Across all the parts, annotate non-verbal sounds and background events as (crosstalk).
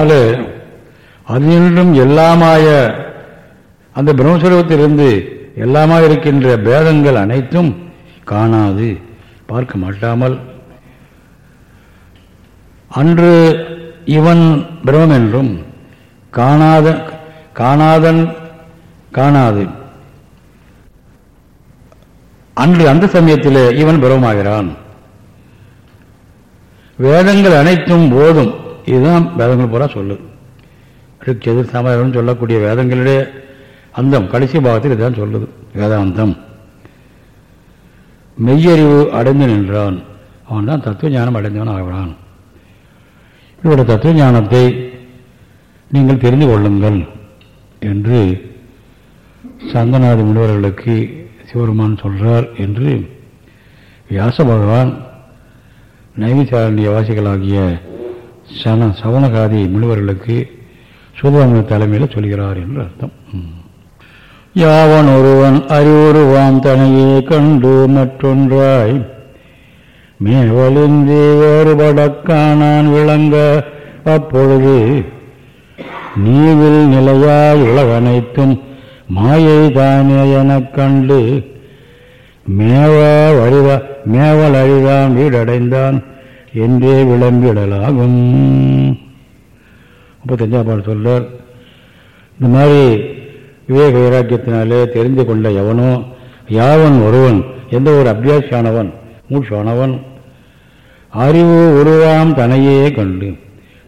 அதனால அதிலும் எல்லாமாய அந்த பிரம்மஸ்வரூபத்திலிருந்து எல்லாமாக இருக்கின்ற பேதங்கள் அனைத்தும் காணாது பார்க்க மாட்டாமல். அன்று இவன் பிரமம் என்றும் காணாத காணாதன் காணாது. அன்று அந்த சமயத்தில் இவன் பிரமமாகிறான் வேதங்கள் அனைத்தும் போதும். இதுதான் வேதங்கள் பூரா சொல்லுது ரிக்ஷது சமயம் சொல்லக்கூடிய வேதங்களிலே அந்தம் கடைசி பாகத்தில் இதுதான் சொல்லுது. வேதாந்தம். மெய்யறிவு அடைந்து நின்றான். அவன் தான் தத்துவ ஞானம் அடைந்தவன் ஆகிறான். இவருடைய தத்துவ ஞானத்தை நீங்கள் தெரிந்து கொள்ளுங்கள் என்று சங்கநாத முனிவர்களுக்கு சிவருமான் சொல்கிறார் என்று வியாச பகவான் நைமிசாரண்ய வாசிகளாகிய சன சவணகாதி முனிவர்களுக்கு சூதாமன தலைமையில் சொல்கிறார் என்று அர்த்தம். யாவன் ஒருவன் அறிவுருவாம் தனையே கண்டு மற்றொன்றாய் மேவலின்றி வேறுபடக் விளங்க அப்பொழுது நீவில் நிலையாய் உலகனைத்தும் மாயை தானே எனக் கண்டு மேவ வழிவ மேவல் அழிதான் வீடடைந்தான். என்றே விளம்பிடலாகும். முப்பத்தஞ்சாம் பாடல் சொல்றார் இந்த மாதிரி விவேக வைராக்கியத்தினாலே தெரிந்து கொண்ட எவனோ யாவன் ஒருவன் எந்த ஒரு அபியாசியானவன் மூச்சானவன் அறிவு உருவாம் தனையே கண்டு.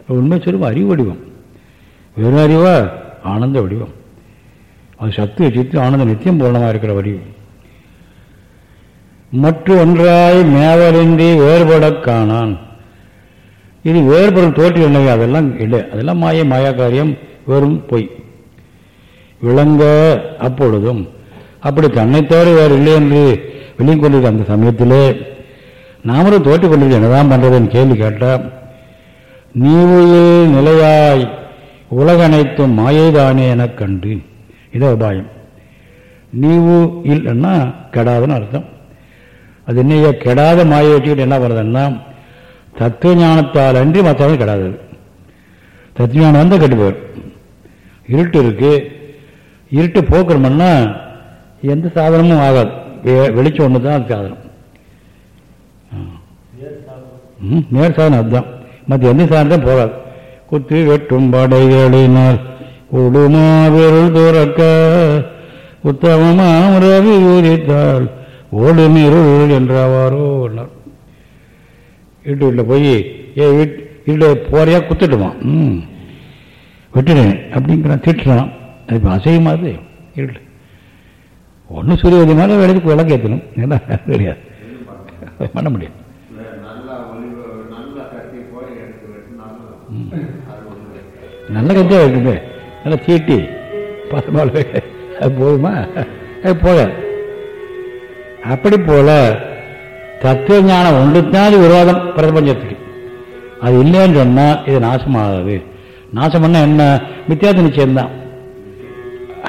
உண்மை சொல்லும் அறிவு வடிவம். வெறும் அறிவா ஆனந்த வடிவம். அது சத்து சித்து ஆனந்த நித்தியம் பூர்ணமாக இருக்கிற வடிவம். மற்ற ஒன்றாய் மேவலின்றி வேறுபடக் காணான். இது வேறுபடும் தோற்றம் இல்லை அதெல்லாம் இல்லை அதெல்லாம் மாய மாயா காரியம் வெறும் பொய். விளங்க அப்பொழுதும் அப்படி தன்னை தவிர வேறு இல்லை என்று வெளியே கொண்டிருக்க அந்த சமயத்திலே நாமளும் தோட்டி கொண்டிருக்க என்னதான் பண்ணுறதுன்னு கேள்வி கேட்டால் நீவுயில் நிலையாய் உலகனைத்தும் மாயைதானே எனக் கண்டு இதை உபாயம். நீவு இல்லைன்னா கெடாதுன்னு அர்த்தம். அது என்னையா கெடாத மாயை வச்சுக்கிட்டு என்ன பண்ணுறதுன்னா தத்துவ ஞானத்தால் அன்றி மற்றவங்க கெடாதது. தத்துவ ஞானம் வந்தால் கெட்டு போயிடும். இருட்டு இருக்கு. இருட்டு போக்குறோம்னா எந்த சாதனமும் ஆகாது. வெளிச்சம் ஒன்று தான் அது சாதனம் ம், நேர் சாதனம் அதுதான். மற்ற எந்த சாதனம் போகாது. குத்து வெட்டும் படைகளினால் கொடுமாவிருள் துறக்க உத்தமமாக ரவி ஊதித்தால் ஓடும் இருள் ஒன்றார். இருட்டு வீட்டில் போய் ஏ வீட்டு வீட்டில் போறையா? குத்துட்டுமா ம் விட்டுடுவேன் அப்படிங்கிறான் திட்டுறான். அது இப்போ அசையுமா அது? இருட்டு ஒன்று சூரியவதி மேலே விளக்கு விளக்கு ஏற்றணும் என்ன தெரியாது பண்ண முடியும் நல்ல கத்தியாக இருக்குது நல்லா தீட்டி பசுமால் அது போதுமா? அது போகாது அப்படி போல தத்துவ ஞானம் ஒன்று அது விரோதம் பிரபஞ்சத்துக்கு. அது இல்லைன்னு சொன்னால் இது நாசமாகாது. நாசம் பண்ணால் என்ன? மித்தியாத நிச்சயம்தான்.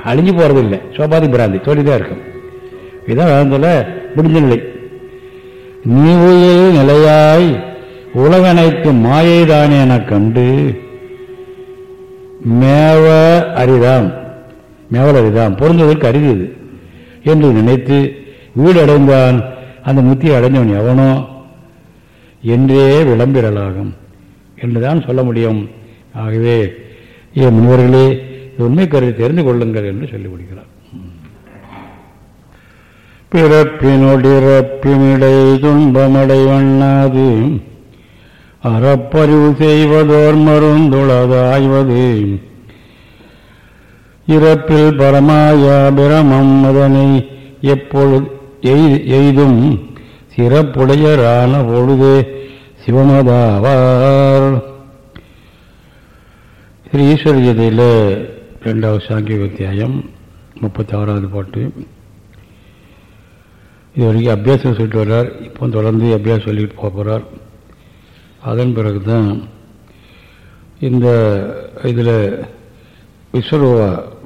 அழிஞ்சு போகிறது இல்லை சோபாதி பிராந்தி தோழிதான் இருக்கும். இதுதான் வேதத்தில் முடிஞ்ச நிலை நீ உயிர் நிலையாய் உலகனைத்து மாயைதானே என கண்டு மேவ அரிதாம். மேவல் அரிதாம். பொருந்துவதற்கு அரிது என்று நினைத்து வீடு அடைந்தான் அந்த முத்தியை அடைந்தவன் எவனோ? என்றே விளம்பிரலாகும். என்றுதான் சொல்ல முடியும். ஆகவே ஏ முனிவர்களே உண்மை கருதி தெரிந்து கொள்ளுங்கள் என்று சொல்லி முடிக்கிறார் பிறப்பினொடிறப்பினிடை துன்பமடைவண்ணாது அறப்பறிவு செய்வதோர் மருந்துளதாய்வது. இறப்பில் பரமாயா பிரமம் அதனை எப்பொழுது எய்தும் சிறப்புடையரான பொழுதே சிவமதாவார். ஸ்ரீ ஈஸ்வர கீதையில் ரெண்டாவது சாங்கிய அத்தியாயம் முப்பத்தி ஆறாவது பாட்டு. இது வரைக்கும் அபியாசம் சொல்லிட்டு வர்றார். இப்போ தொடர்ந்து அபியாசம் சொல்லிட்டு போக போகிறார் அதன் பிறகு தான் இந்த இதில் விஸ்வரூப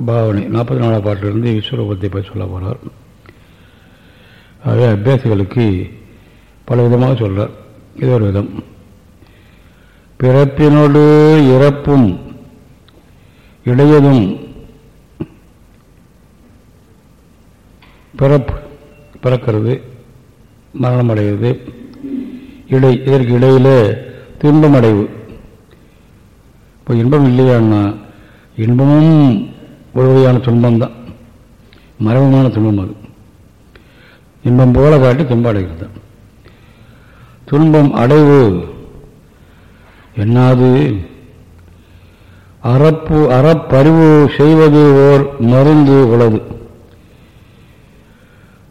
பாவனை நாற்பத்தி நாலாம் பாட்டிலிருந்து விஸ்வரூபத்தை பற்றி சொல்ல போகிறார் ஆகவே அபியாசிகளுக்கு பல விதமாக சொல்கிறார் இது ஒரு விதம். பிறப்பினோடு இறப்பும் இடையதும் பிறப்பு பிறக்கிறது மரணம் அடைகிறது இடை இதற்கு இடையில் துன்பம் அடைவு இப்போ இன்பம் இல்லையான்னா இன்பமும் ஒரு வகையான துன்பம் மரபமான துன்பம் அது. இன்பம் போல காட்டி துன்பம் அடைகிறது துன்பம் அடைவு என்னாது? அறப்பு அறப்பறிவு செய்வது ஓர் மருந்து உளது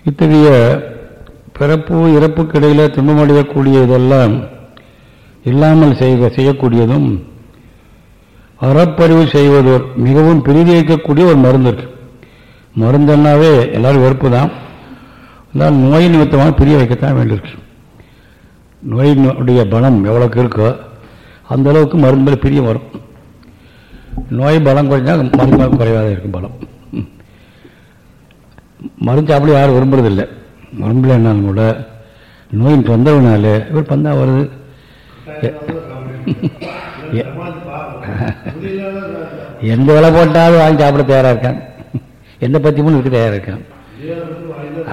இத்தகைய பிறப்பு இறப்புக்கு இடையில துன்பமடையக்கூடிய இதெல்லாம் இல்லாமல் செய்ய செய்யக்கூடியதும் அறப்பறிவு செய்வதோர் மிகவும் பிரிதிக்கக்கூடிய ஒரு மருந்து இருக்கு. மருந்துன்னாவே எல்லாரும் வெறுப்பு தான் இருந்தால் நோய் நிமித்தமாக பிரிய வைக்கத்தான் வேண்டியிருக்கு. நோயினுடைய பலம் எவ்வளோக்கு இருக்கோ அந்த அளவுக்கு மருந்து மேலே பிரியம் வரும். நோய் பலம் குறைஞ்சால் மருந்து குறைவாக இருக்கும் பலம். மருந்து சாப்பிட யாரும் விரும்புறதில்லை. விரும்பலைன்னாலும் கூட நோயின் தொந்தரவுனால இவர் பந்தா வருது. எந்த விலை போட்டாலும் வாங்கி சாப்பிட தயாராக இருக்கான். எந்த பத்தியமும் இருக்க தயாராக இருக்கான்.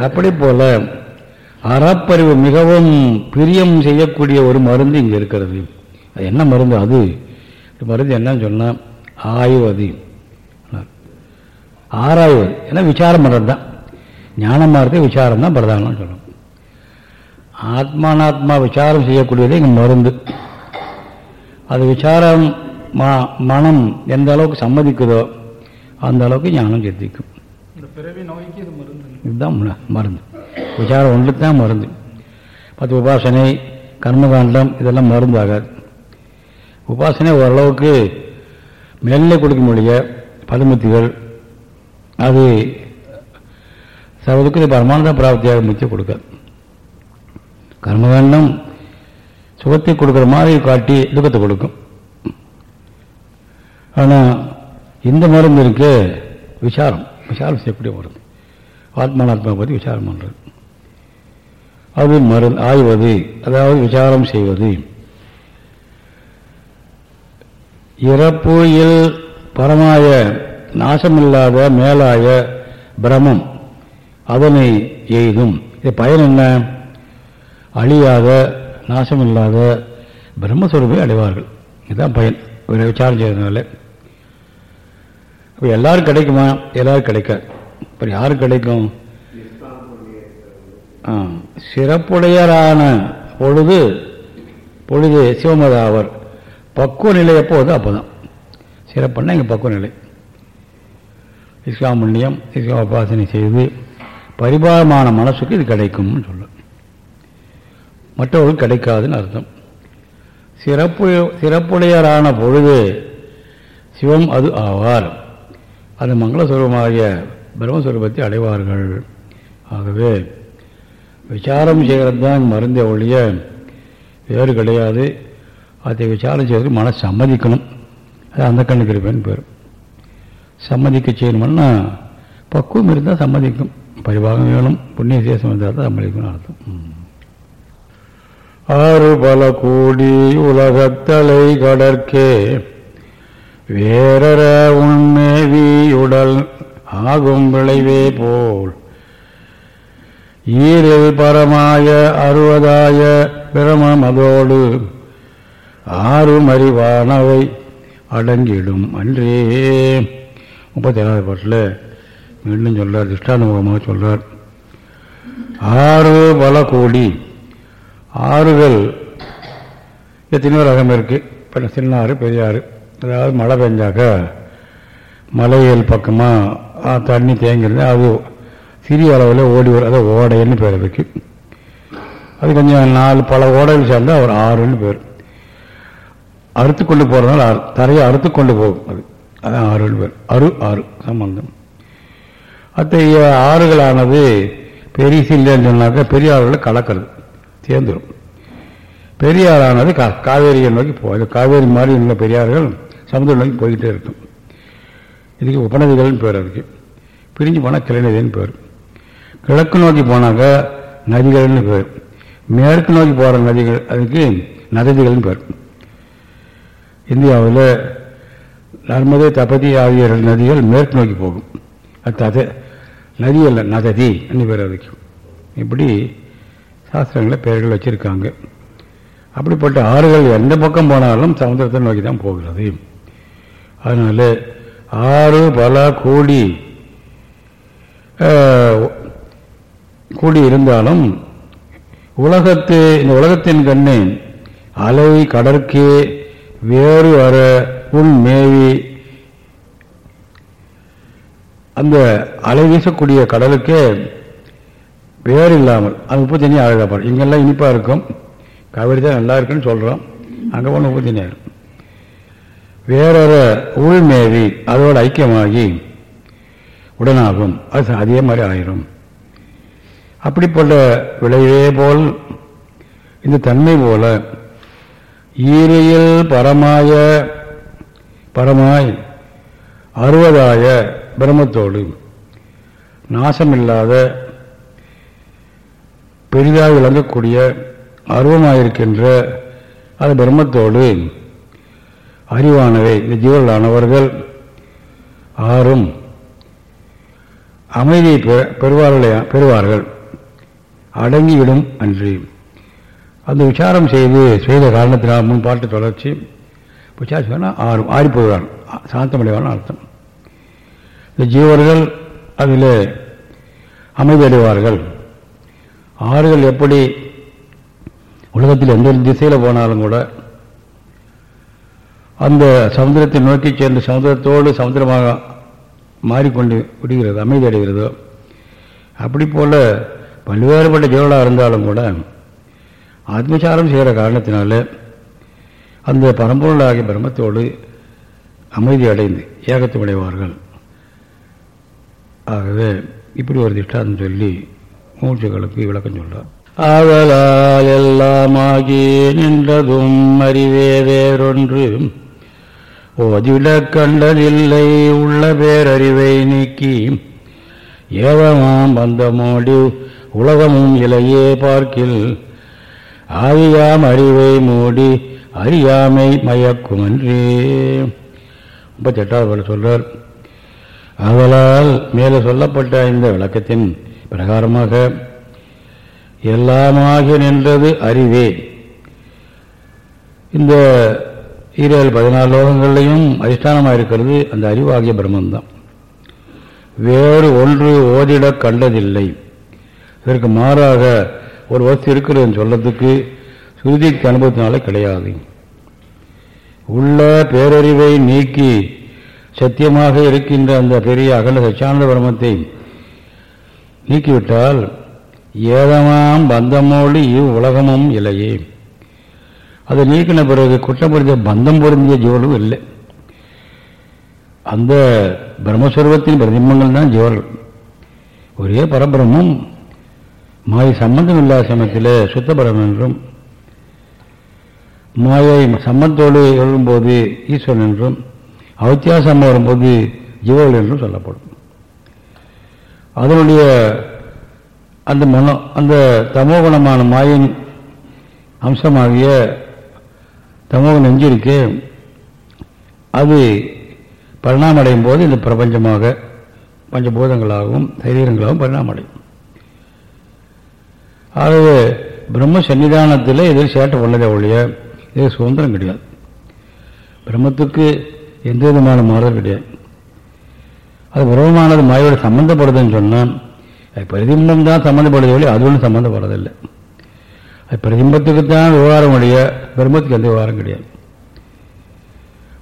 அப்படி போல அறப்பறிவு மிகவும் பிரியம் செய்யக்கூடிய ஒரு மருந்து இங்கே இருக்கிறது. அது என்ன மருந்து அது? மருந்து என்னன்னு சொன்னால் ஆய்வது. ஆராய்வது. ஏன்னா விசாரம் பண்ணுறது தான் ஞானமாக விசாரம் தான் பிரதானம் சொல்லணும் ஆத்மானாத்மா விசாரம் செய்யக்கூடியது இங்கே மருந்து. அது விசாரம் மனம் எந்த அளவுக்கு சம்மதிக்குதோ அந்த அளவுக்கு ஞானம் சித்திக்கும். இதுதான் மருந்து. விசாரம் ஒன்று தான் மருந்து. பத்து உபாசனை கர்மகாண்டம் இதெல்லாம் மருந்து ஆகாது உபாசனை ஓரளவுக்கு மேலே கொடுக்க முடிய பதுமத்திகள் அது சர்வதுக்கு பரமானந்த பிராப்தியாக முக்கிய கொடுக்காது. கர்மகாண்டம் சுகத்தை கொடுக்குற மாதிரி காட்டி துக்கத்தை கொடுக்கும். ஆனால் இந்த மருந்து இருக்கு விசாரம். விசாரம் செய்யக்கூடிய மருந்து. ஆத்மானாத்மா பற்றி விசாரம் பண்ணுறது அது மறு ஆய்வது அதாவது விசாரம் செய்வது. இறப்புயில் பரமாய நாசமில்லாத மேலாய பிரமம் அதனை எய்தும். இது பயன் என்ன? அழியாத நாசமில்லாத பிரம்மஸ்வரூபை அடைவார்கள். இதுதான் பயன். விசாரம் செய்யறதுனால இப்போ எல்லாரும் கிடைக்குமா? எல்லாரும் கிடைக்காது அப்புறம் யாரு கிடைக்கும்? சிறப்புடையரான பொழுது பொழுது சிவமதாவர் பக்குவ நிலை எப்போது? அப்போதான். சிறப்புன்னா இங்கே பக்குவ நிலை. இஸ்லாம் புண்ணியம் இஸ்லாம் உபாசனை செய்து பரிபாரமான மனசுக்கு இது கிடைக்கும்னு சொல்லும் மற்றவர்களுக்கு கிடைக்காதுன்னு அர்த்தம். சிறப்பு சிறப்புடையரான பொழுது சிவம் அது ஆவார். அது மங்களஸ்வரூபமாகிய பிரம்மஸ்வரூபத்தை அடைவார்கள். ஆகவே விசாரம் செய்கிறது தான் மருந்தே ஒழிய வேறு கிடையாது. அதை விசாரம் செய்வதற்கு மனசு சம்மதிக்கணும். அது அந்த கண்ணுக்கு இருப்பேன்னு பேர். சம்மதிக்க செய்யணும்னா பக்குவம் இருந்தால் சம்மதிக்கும். பரிபாகம் வேணும் புண்ணிய சேசம் இருந்தால் தான் சம்மதிக்கணும் அர்த்தம். ஆறு பல கூடி உலகத்தலை கடற்கே வேறற உண்மேவி உடல் ஆகும் விளைவே போல். ஈரில் பரமாய அறுபதாய பிரமமதோடு ஆறு அறிவானவை அடங்கிடும் அன்றே. முப்பத்தி ஏழாவது பாட்டில் மீண்டும் சொல்றார் திஷ்டாந்த சொல்றார். ஆறு பல கோடி ஆறுகள் எத்தனையோ ரகம் இருக்கு இப்போ சின்ன ஆறு பெரிய ஆறு அதாவது மழை பெஞ்சாக்க மலைகள் பக்கமாக தண்ணி தேங்கிறது அது சிறிய அளவில் ஓடி வரும் அதை ஓடைன்னு பேர் அதுக்கு. அது கொஞ்சம் நாலு பல ஓடைகள் சேர்ந்தால் ஒரு ஆறுன்னு பேர். அறுத்து கொண்டு போகிறதுனால ஆறு தரையை அறுத்து கொண்டு போகும் அது. அதான் ஆறுன்னு பேர். அரு ஆறு சம்பந்தம். அத்தகைய ஆறுகளானது பெரிய இல்லைன்னு சொன்னாக்க பெரிய ஆறுகளை கலக்கிறது தேர்ந்துடும் பெரியாறானது கா காவேரியை நோக்கி போகுது காவேரி மாதிரி உள்ள பெரியார்கள் சமுதிரம் நோக்கி போய்கிட்டே இருக்கும். இதுக்கு உபநதிகள்னு பேர் இருக்குது பிரிஞ்சு போனால் கிளைநதின்னு பேர். கிழக்கு நோக்கி போனாக்க நதிகள்னு பேர். மேற்கு நோக்கி போகிற நதிகள் அதுக்கு நதிகள்னு பேர். இந்தியாவில் நர்மதை தபதி ஆகிய நதிகள் மேற்கு நோக்கி போகும். அது தத நதி அல்ல நததி என்று பேர் அதுக்கு இப்படி சாஸ்திரங்களை பெயர்கள் வச்சுருக்காங்க. அப்படிப்பட்ட ஆறுகள் எந்த பக்கம் போனாலும் சமுதிரத்தை நோக்கி தான் போகிறது. அதனால் ஆறு பல கோடி கூடி இருந்தாலும் உலகத்து இந்த உலகத்தின் கண்ணு அலை கடற்கே வேறு வர உள் மேவி. அந்த அலை வீசக்கூடிய கடலுக்கே வேறு இல்லாமல் அது உப்பு தண்ணி அழகப்படும் இங்கெல்லாம் இனிப்பாக இருக்கும். காவிரி தான் நல்லா இருக்குன்னு சொல்கிறோம் அங்கே போன உப்பு அஞ்சாயிரம் வேறொரு உள்மேவி அதோடு ஐக்கியமாகி உடனாகும். அது அதே மாதிரி ஆயிரும். அப்படிப்பட்ட விளைவே போல் இந்த தன்மை போல ஈரையில் பரமாய பரமாய் அறுபதாய பிரம்மத்தோடு நாசமில்லாத பெரிதாக விளங்கக்கூடிய அருவமாயிருக்கின்ற அது பிரம்மத்தோடு அறிவானவை இந்த ஜீவர்களானவர்கள் ஆறும் அமைதியை பெ- பெறுவார்களே பெறுவார்கள். அடங்கிவிடும் அன்று. அந்த விசாரம் செய்து செய்த காரணத்தினால் முன் பாட்டு தொடர்ச்சி. விசாரம் சொன்னால் ஆறும் ஆறிப்போகிறான். சாந்தமடைவான் அர்த்தம். இந்த ஜீவர்கள் அதில் அமைதி அடைவார்கள் ஆறுகள் எப்படி உலகத்தில் எந்த திசையில் போனாலும் கூட அந்த சமுத்திரத்தை நோக்கி சேர்ந்து சமுதிரத்தோடு சமுத்திரமாக மாறிக்கொண்டு விடுகிறது அமைதி அடைகிறதோ? அப்படி போல் பல்வேறுபட்ட ஜீவர்களாக இருந்தாலும் கூட ஆத்மசாரம் செய்கிற காரணத்தினால அந்த பரம்பொருளாகிய பிரம்மத்தோடு அமைதி அடைந்து ஏகத்துவம் அடைவார்கள். ஆகவே இப்படி ஒரு திஷ்டாந்தம் சொல்லி மூச்சுகளுக்கு விளக்கம் சொல்றார். ஆதலால் எல்லாமாகி நின்றதும் அறிவே வேறொன்று ஓதிவிட கண்டதில்லை உள்ள பேரறிவை நீக்கி. ஏவமாம் பந்தமோடி உலகமும் இலையே பார்க்கில். ஆவியாம் அறிவை மூடி அறியாமை மயக்குமன்றே. முப்பத்தெட்டாவது பாடல் சொல்றார். ஆதலால் மேலே சொல்லப்பட்ட இந்த விளக்கத்தின் பிரகாரமாக எல்லாமாக நின்றது அறிவே. இந்த ஈரேழு பதினாலு லோகங்கள்லையும் அதிஷ்டானமாக இருக்கிறது அந்த அறிவாகிய பிரம்மந்தான் வேறு ஒன்று ஓதிட கண்டதில்லை. இதற்கு மாறாக ஒரு வசதி இருக்கிறதுன்னு சொல்லத்துக்கு சுருதிக்கு அனுபவத்தினால கிடையாது. உள்ள பேரறிவை நீக்கி சத்தியமாக இருக்கின்ற அந்த பெரிய அகண்ட சச்சானந்த பிரமத்தை நீக்கிவிட்டால் ஏதமாம் பந்தமோடு இவ் உலகமும் இல்லையே. அதை நீக்கின பிறகு குற்றம் பொருந்திய பந்தம் பொருந்திய ஜீவர்களும் இல்லை. அந்த பிரம்மஸ்வரூபத்தின் பிரதிபங்கள் தான் ஜீவர்கள் ஒரே பரபிரமும் மாயை சம்பந்தம் இல்லாத சமயத்தில் சுத்தபரம் என்றும் மாயை சம்பந்தோடு எழும்போது ஈஸ்வரன் என்றும் அவத்தியாசம் வரும்போது ஜீவர்கள் என்றும் சொல்லப்படும். அதனுடைய அந்த மனோ அந்த தமோகுணமான மாயின் அம்சமாகிய தமோகுணம் நெஞ்சிருக்கு அது பரிணாமடையும் போது இந்த பிரபஞ்சமாக பஞ்சபூதங்களாகவும் சரீரங்களாகவும் பரிணாமடையும். ஆகவே பிரம்ம சன்னிதானத்தில் இதில் சேட்டை உள்ளதே ஒழிய இது சுதந்திரம் கிடையாது. பிரம்மத்துக்கு எந்த விதமான மாறுதல் கிடையாது. அது உறவமானது மாயோடு சம்மந்தப்படுதுன்னு சொன்னால் அது பிரதிபிம்பம் தான் சம்மந்தப்படுது ஒழிய அது ஒன்றும் சம்மந்தப்படுறதில்லை அது பிரதிம்பத்துக்குத்தான் விவகாரம் ஒழிய பிரம்மத்துக்கு எந்த விவகாரம் கிடையாது.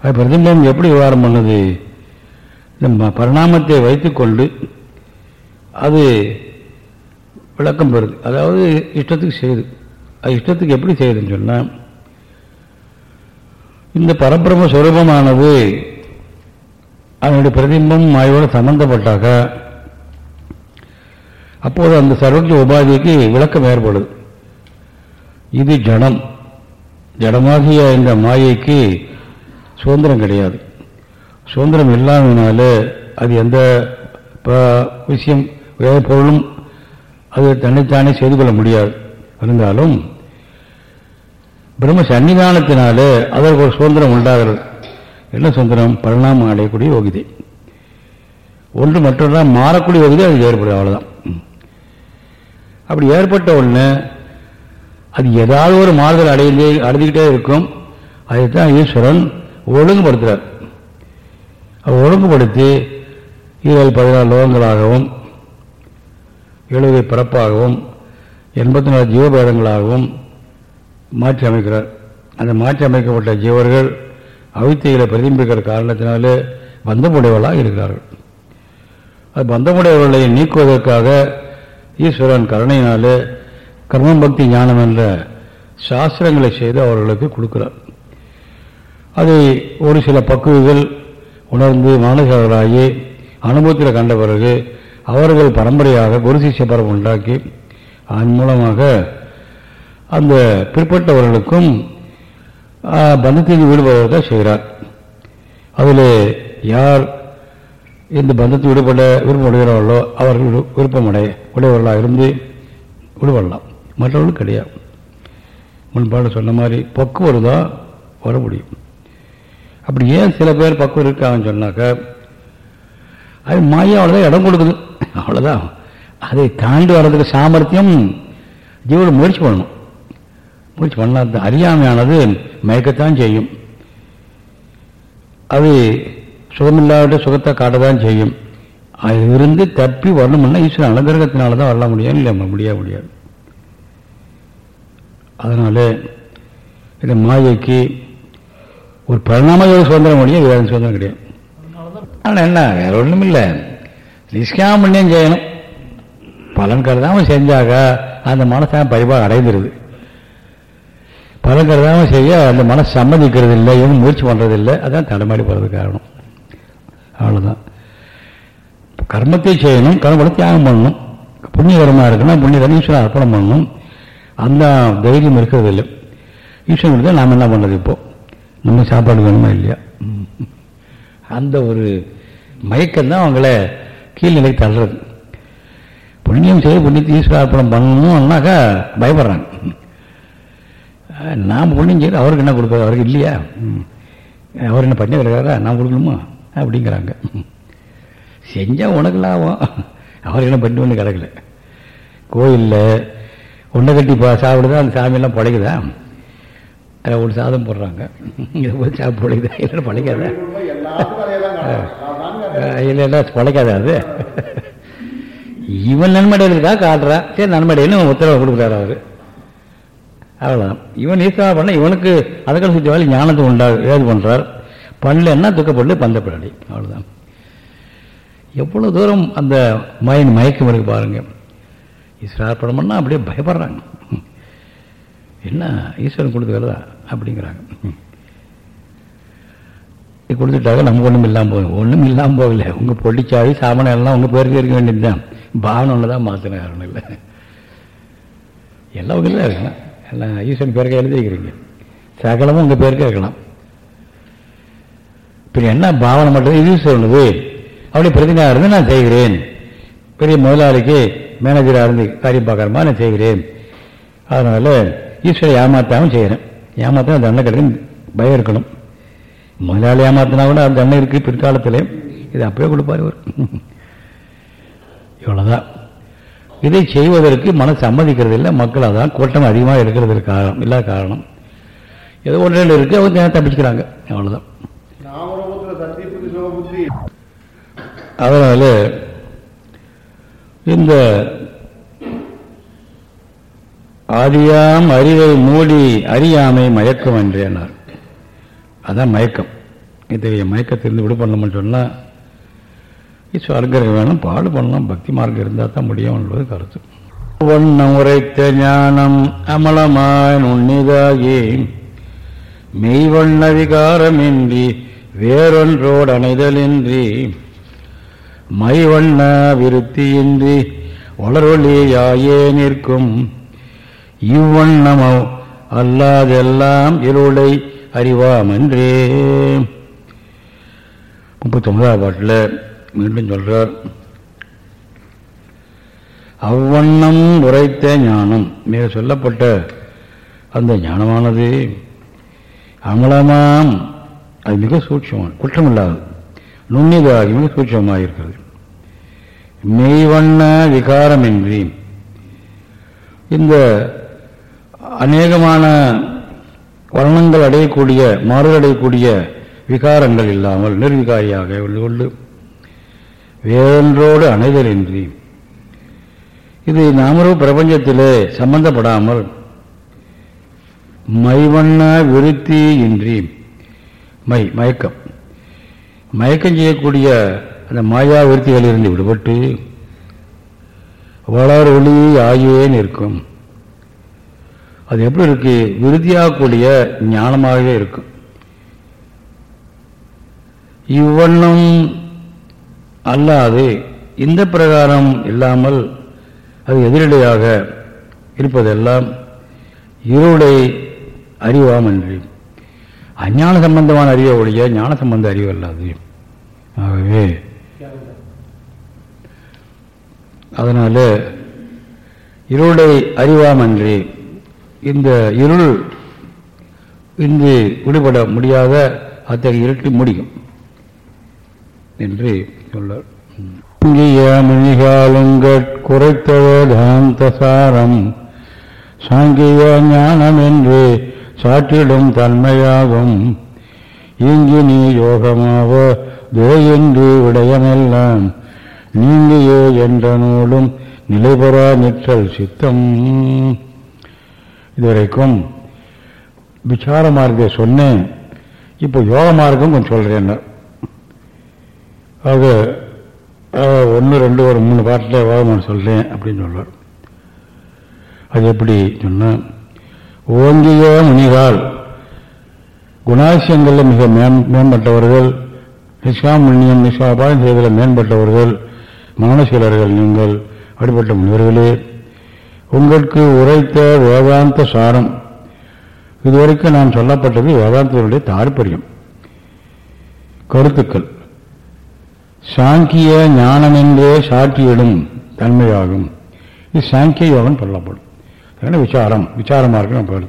அது பிரதிம்பம் எப்படி விவகாரம் பண்ணுது? நம்ம பரிணாமத்தை வைத்துக்கொண்டு அது விளக்கம் பெறுது. அதாவது இஷ்டத்துக்கு செய்யுது அது இஷ்டத்துக்கு எப்படி செய்யுதுன்னு சொன்னால் இந்த பரபிரம சுரூபமானது அதனுடைய பிரதிம்பம் மாயோடு சம்பந்தப்பட்டாக்க அப்போது அந்த சர்வஜ உபாதிக்கு விளக்கம் ஏற்படுது. இது ஜடம். ஜடமாகிய இந்த மாயைக்கு சுதந்திரம் கிடையாது. சுதந்திரம் இல்லாததுனால அது எந்த ப- விஷயம் வேறு பொருளும் அது தன்னைத்தானே செய்து கொள்ள முடியாது. இருந்தாலும் பிரம்ம சன்னிதானத்தினால அதற்கு ஒரு சுதந்திரம் உண்டாகிறது. என்ன சுதந்திரம்? பரிணாமம் அடையக்கூடிய யோகிதை ஒன்று மற்றொன்றா மாறக்கூடிய யோகிதை அது ஏற்படுது அவ்வளோதான் அப்படி ஏற்பட்ட உடனே அது ஏதாவது ஒரு மாறுதல் அடைந்து அடைஞ்சிக்கிட்டே இருக்கும். அதைத்தான் ஈஸ்வரன் ஒழுங்குபடுத்துகிறார் ஒழுங்குபடுத்தி ஏழு பதினாறு லோகங்களாகவும் எழுபது பிறப்பாகவும் எண்பத்தி நாலு ஜீவபேதங்களாகவும் மாற்றி அமைக்கிறார். அந்த மாற்றி அமைக்கப்பட்ட ஜீவர்கள் அவித்தைகளை பிரதிபிக்கிற காரணத்தினாலே பந்தமுடையவர்களாக இருக்கிறார்கள். அது பந்தமுடையவர்களை நீக்குவதற்காக ஈஸ்வரன் கருணையினாலே கர்மம் பக்தி ஞானம் என்ற சாஸ்திரங்களை செய்து அவர்களுக்கு கொடுக்கிறார். அதை ஒரு சில பக்குவிகள் உணர்ந்து மாணவர்களாகி அனுபவத்தில் கண்ட பிறகு அவர்கள் பரம்பரையாக குரு சிஷ்ய பரம் உண்டாக்கி அதன் மூலமாக அந்த பிற்பட்டவர்களுக்கும் பந்தத்தில் ஈடுபடுவதாக செய்கிறார். அதில் யார் இந்த பந்தத்தில் விடுபட விருப்பம் உடைகிறார்களோ அவர்கள் விருப்பமடைய உடையவர்களாக இருந்து விடுபடலாம். மற்றவர்களும் கிடையாது. முன்பாடு சொன்ன மாதிரி பக்குவம் தான் வர முடியும். அப்படி ஏன் சில பேர் பக்குவம் இருக்காங்கன்னு சொன்னாக்கா அது மாயா அவ்வளோதான் இடம் கொடுக்குது. அவ்வளோதான் அதை தாண்டி வர்றதுக்கு சாமர்த்தியம் ஜீவனை முயற்சி பண்ணணும். முயற்சி பண்ணாத அறியாமையானது மயக்கத்தான் செய்யும். அது சுகமில்லாத சுகத்தை காட்டதான் செய்யும். அதிலிருந்து தப்பி வரணும்னா ஈஸ்வரன் அலங்கரகத்தினால தான் வரலாம் முடியாது இல்லை முடியாது முடியாது. அதனால் இந்த மாயைக்கு ஒரு பரிணாம சுதந்திரம் முடியும் வேறு சுதந்திரம் கிடையாது. ஆனால் என்ன வேற ஒன்றும் இல்லை. நிஷ்காம புண்ணியம் செய்யணும். பலன் கருதாமல் செஞ்சாக அந்த மனசை பரிபாக அடைந்துருது. பலன் கருதாமல் செய்ய அந்த மனசு சம்மதிக்கிறது இல்லை இவங்க முயற்சி பண்ணுறது இல்லை அதான் தடமாடி போகிறது காரணம். அவ்வளோதான் கர்மத்தை செய்யணும் கர்மத்தை தியாகம் பண்ணணும். புண்ணிய கர்மா இருக்குன்னா புண்ணிய கர்மம் ஈஸ்வரன் அர்ப்பணம் பண்ணணும். அந்த தைரியம் இருக்கிறது இல்லை. ஈஸ்வரன் தான் நாம் என்ன பண்ணுறது இப்போது நம்ம சாப்பாடு வேணுமா இல்லையா? அந்த ஒரு மயக்கம் தான் அவங்கள கீழ்நிலை தள்ளுறது. புண்ணியம் செய்ய புண்ணியத்தை ஈஸ்வரார்ப்பணம் பண்ணணும்னாக்கா பயப்படுறாங்க. நாம் புண்ணியம் செய்யறது அவருக்கு என்ன கொடுக்குறது அவருக்கு இல்லையா? அவர் என்ன பண்ணி கிடக்காரா நான் கொடுக்கணுமா? அப்படிங்கிறாங்க. செஞ்சால் உனக்கு லாபம். அவர் என்ன பண்ணி ஒன்று கிடக்கல. கோயிலில் ஒன்றை கட்டி பா சாப்பிடுதா? அந்த சாமியெல்லாம் படைக்குதா? ஒரு சாதம் போடுறாங்க. இதை போய் சாப்பிட பழகுதா இல்லை பழைக்காத இல்லைன்னா பழைக்காத அது? இவன் நன்மடையிலுக்கா காட்டுறான் சரி நன்மடையிலும் உத்தரவை கொடுக்குறாரு அவர். அவ்வளோதான் இவன் ஈஸ்வரா பண்ண இவனுக்கு அதுக்கள் சுற்றி வேலை ஞானத்தை உண்டா ஏது பண்ணுறார் பண்ணலன்னா துக்கப்பட்டு பந்தப்படாடி அவ்வளோதான் எவ்வளோ தூரம் அந்த மயன் மயக்கம் இருக்கு பாருங்க. ஈஸ்வரார்ப்பணம் அப்படியே பயப்படுறாங்க. என்ன? ஈஸ்வரன் கொடுத்து வரதா அப்படிங்கிறாங்க. கொடுத்துட்டாக்க நம்ம ஒன்றும் இல்லாமல் போகும். ஒன்றும் இல்லாமல் போகல. உங்கள் பொள்ளிச்சாவி சாமனம் எல்லாம் உங்கள் பேருக்கு இருக்க வேண்டியது தான் பாவனை தான் மாற்றின காரணம் இல்லை. எல்லாம் உங்கள் இருக்கலாம். எல்லாம் ஈஸ்வரன் பேருக்கே எழுதிக்கிறீங்க சகலமும் உங்கள் பேருக்கே இருக்கலாம். இப்போ என்ன பாவனை மட்டும்? இது சொல்லுது அப்படி பிரதிநிதியாக இருந்து நான் செய்கிறேன். பெரிய முதலாளிக்கு மேனேஜராக இருந்து காரியம் பார்க்குறமா நான் செய்கிறேன். அதனால் ஈஸ்வரை ஏமாற்றாமல் செய்கிறேன் ஏமாற்ற தண்டனை கிடைக்கும் பயம் இருக்கணும். முதலாளி ஏமாத்தினா கூட அந்த தண்டனை இருக்குது பிற்காலத்தில். இது அப்பவே கொடுப்பார் இவர் இவ்வளோதான் இதை செய்வதற்கு மனசு சம்மதிக்கிறது இல்லை. மக்கள் அதான் கூட்டம் அதிகமாக இருக்கிறது காரணம் இல்லாத காரணம். ஏதோ ஒன்றில் இருக்குது அவங்க தப்பிச்சுக்கிறாங்க? அவ்வளோதான் அதனால இந்த ஆதியாம் அறிவை மூடி அறியாமை மயக்கம் என்றேனார். அதான் மயக்கம். இத்தகைய மயக்கத்திலிருந்து விடு பண்ணணும்னு சொன்னால் அனுகிரகம் வேணும் பாடு பண்ணலாம் பக்தி மார்க்கம் இருந்தால் தான் முடியும் என்பது கருத்து. வண்ணம் உரைத்த ஞானம் அமலமாய் நுண்ணிதாகி மெய்வண்ண விகாரமின்றி வேறொன்றோடு அணைதலின்றி மைவண்ண விருத்தியின்றி வளரொளியாயே நிற்கும். இவ்வண்ணமோ அல்லாதெல்லாம் இருளை அறிவாமன்றே. முப்பத்தொன்பதாம் பாட்டில் மீண்டும் சொல்றார். அவ்வண்ணம் உரைத்த ஞானம் மிக சொல்லப்பட்ட அந்த ஞானமானது அமலமாம். அது மிக சூட்சமான குற்றமில்லாது நுண்ணிதாகி மிக சூட்சமாக இருக்கிறது மெய்வண்ண விகாரமின்றி. இந்த அநேகமான வர்ணங்கள் அடையக்கூடிய மாறுதடையக்கூடிய விகாரங்கள் இல்லாமல் நிர்விகாரியாக உள்ள கொண்டு வேறொன்றோடு அணைதலின்றி. இது நாமரூப பிரபஞ்சத்திலே சம்பந்தப்படாமல் மைவண்ண விருத்தி இன்றி மை மயக்கம். மயக்கம் செய்யக்கூடிய அந்த மாயா விருத்திகளிலிருந்து விடுபட்டு வளர் ஒளி ஆகியே நிற்கும். அது எப்படி இருக்கு? விருத்தியாகக்கூடிய ஞானமாகவே இருக்கும். இவ்வண்ணம் அல்லாது இந்த பிரகாரம் இல்லாமல் அது எதிரடையாக இருப்பதெல்லாம் இருளை அறிவாம் என்று அஞ்ஞான சம்பந்தமான அறிவை ஒழிய ஞான சம்பந்த அறிவு அல்லாது. ஆகவே அதனால இருளை அறிவாமன்றி இந்த இருள் இன்று விடுபட முடியாத அத்தகைய இருட்டு முடியும் என்று சொல்லார். மிகாலுங்கட் குறைத்தவேதாந்த சாரம் சாங்கிய ஞானம் என்று சாற்றிடும் தன்மையாகும். இங்கு நீ யோகமாவ தோயென்று விடயமெல்லாம் நீங்கியே என்ற நூலும் நிலைபெறா நிற்றல் சித்தம். இதுவரைக்கும் விசார மார்க்க சொன்னேன். இப்போ யோக மார்க்கம் கொஞ்சம் சொல்கிறேன் அது ஒன்று ரெண்டு ஒரு மூணு பாட்டில் யோகமான சொல்கிறேன் அப்படின்னு சொல்வார் அது எப்படி சொன்னால் ஓங்கிய முனிகால் குணாசியங்களில் மிக மேம் மேம்பட்டவர்கள் நிஷாமுண்ணியம் நிஷாபாயம் செய்வதில் மேம்பட்டவர்கள் மனசீலர்கள் நீங்கள் அப்படிப்பட்ட முனிவர்களே உங்களுக்கு உரைத்த வேதாந்த சாரம். இதுவரைக்கும் நான் சொல்லப்பட்டது வேதாந்தத்தினுடைய தாற்பயம். கருத்துக்கள். சாங்கிய ஞானமென்றே சாட்சியிடும் தன்மையாகும். இது சாங்கிய யோகம் சொல்லப்படும். அதனால் விசாரம் விசார மார்க்கம் பேர்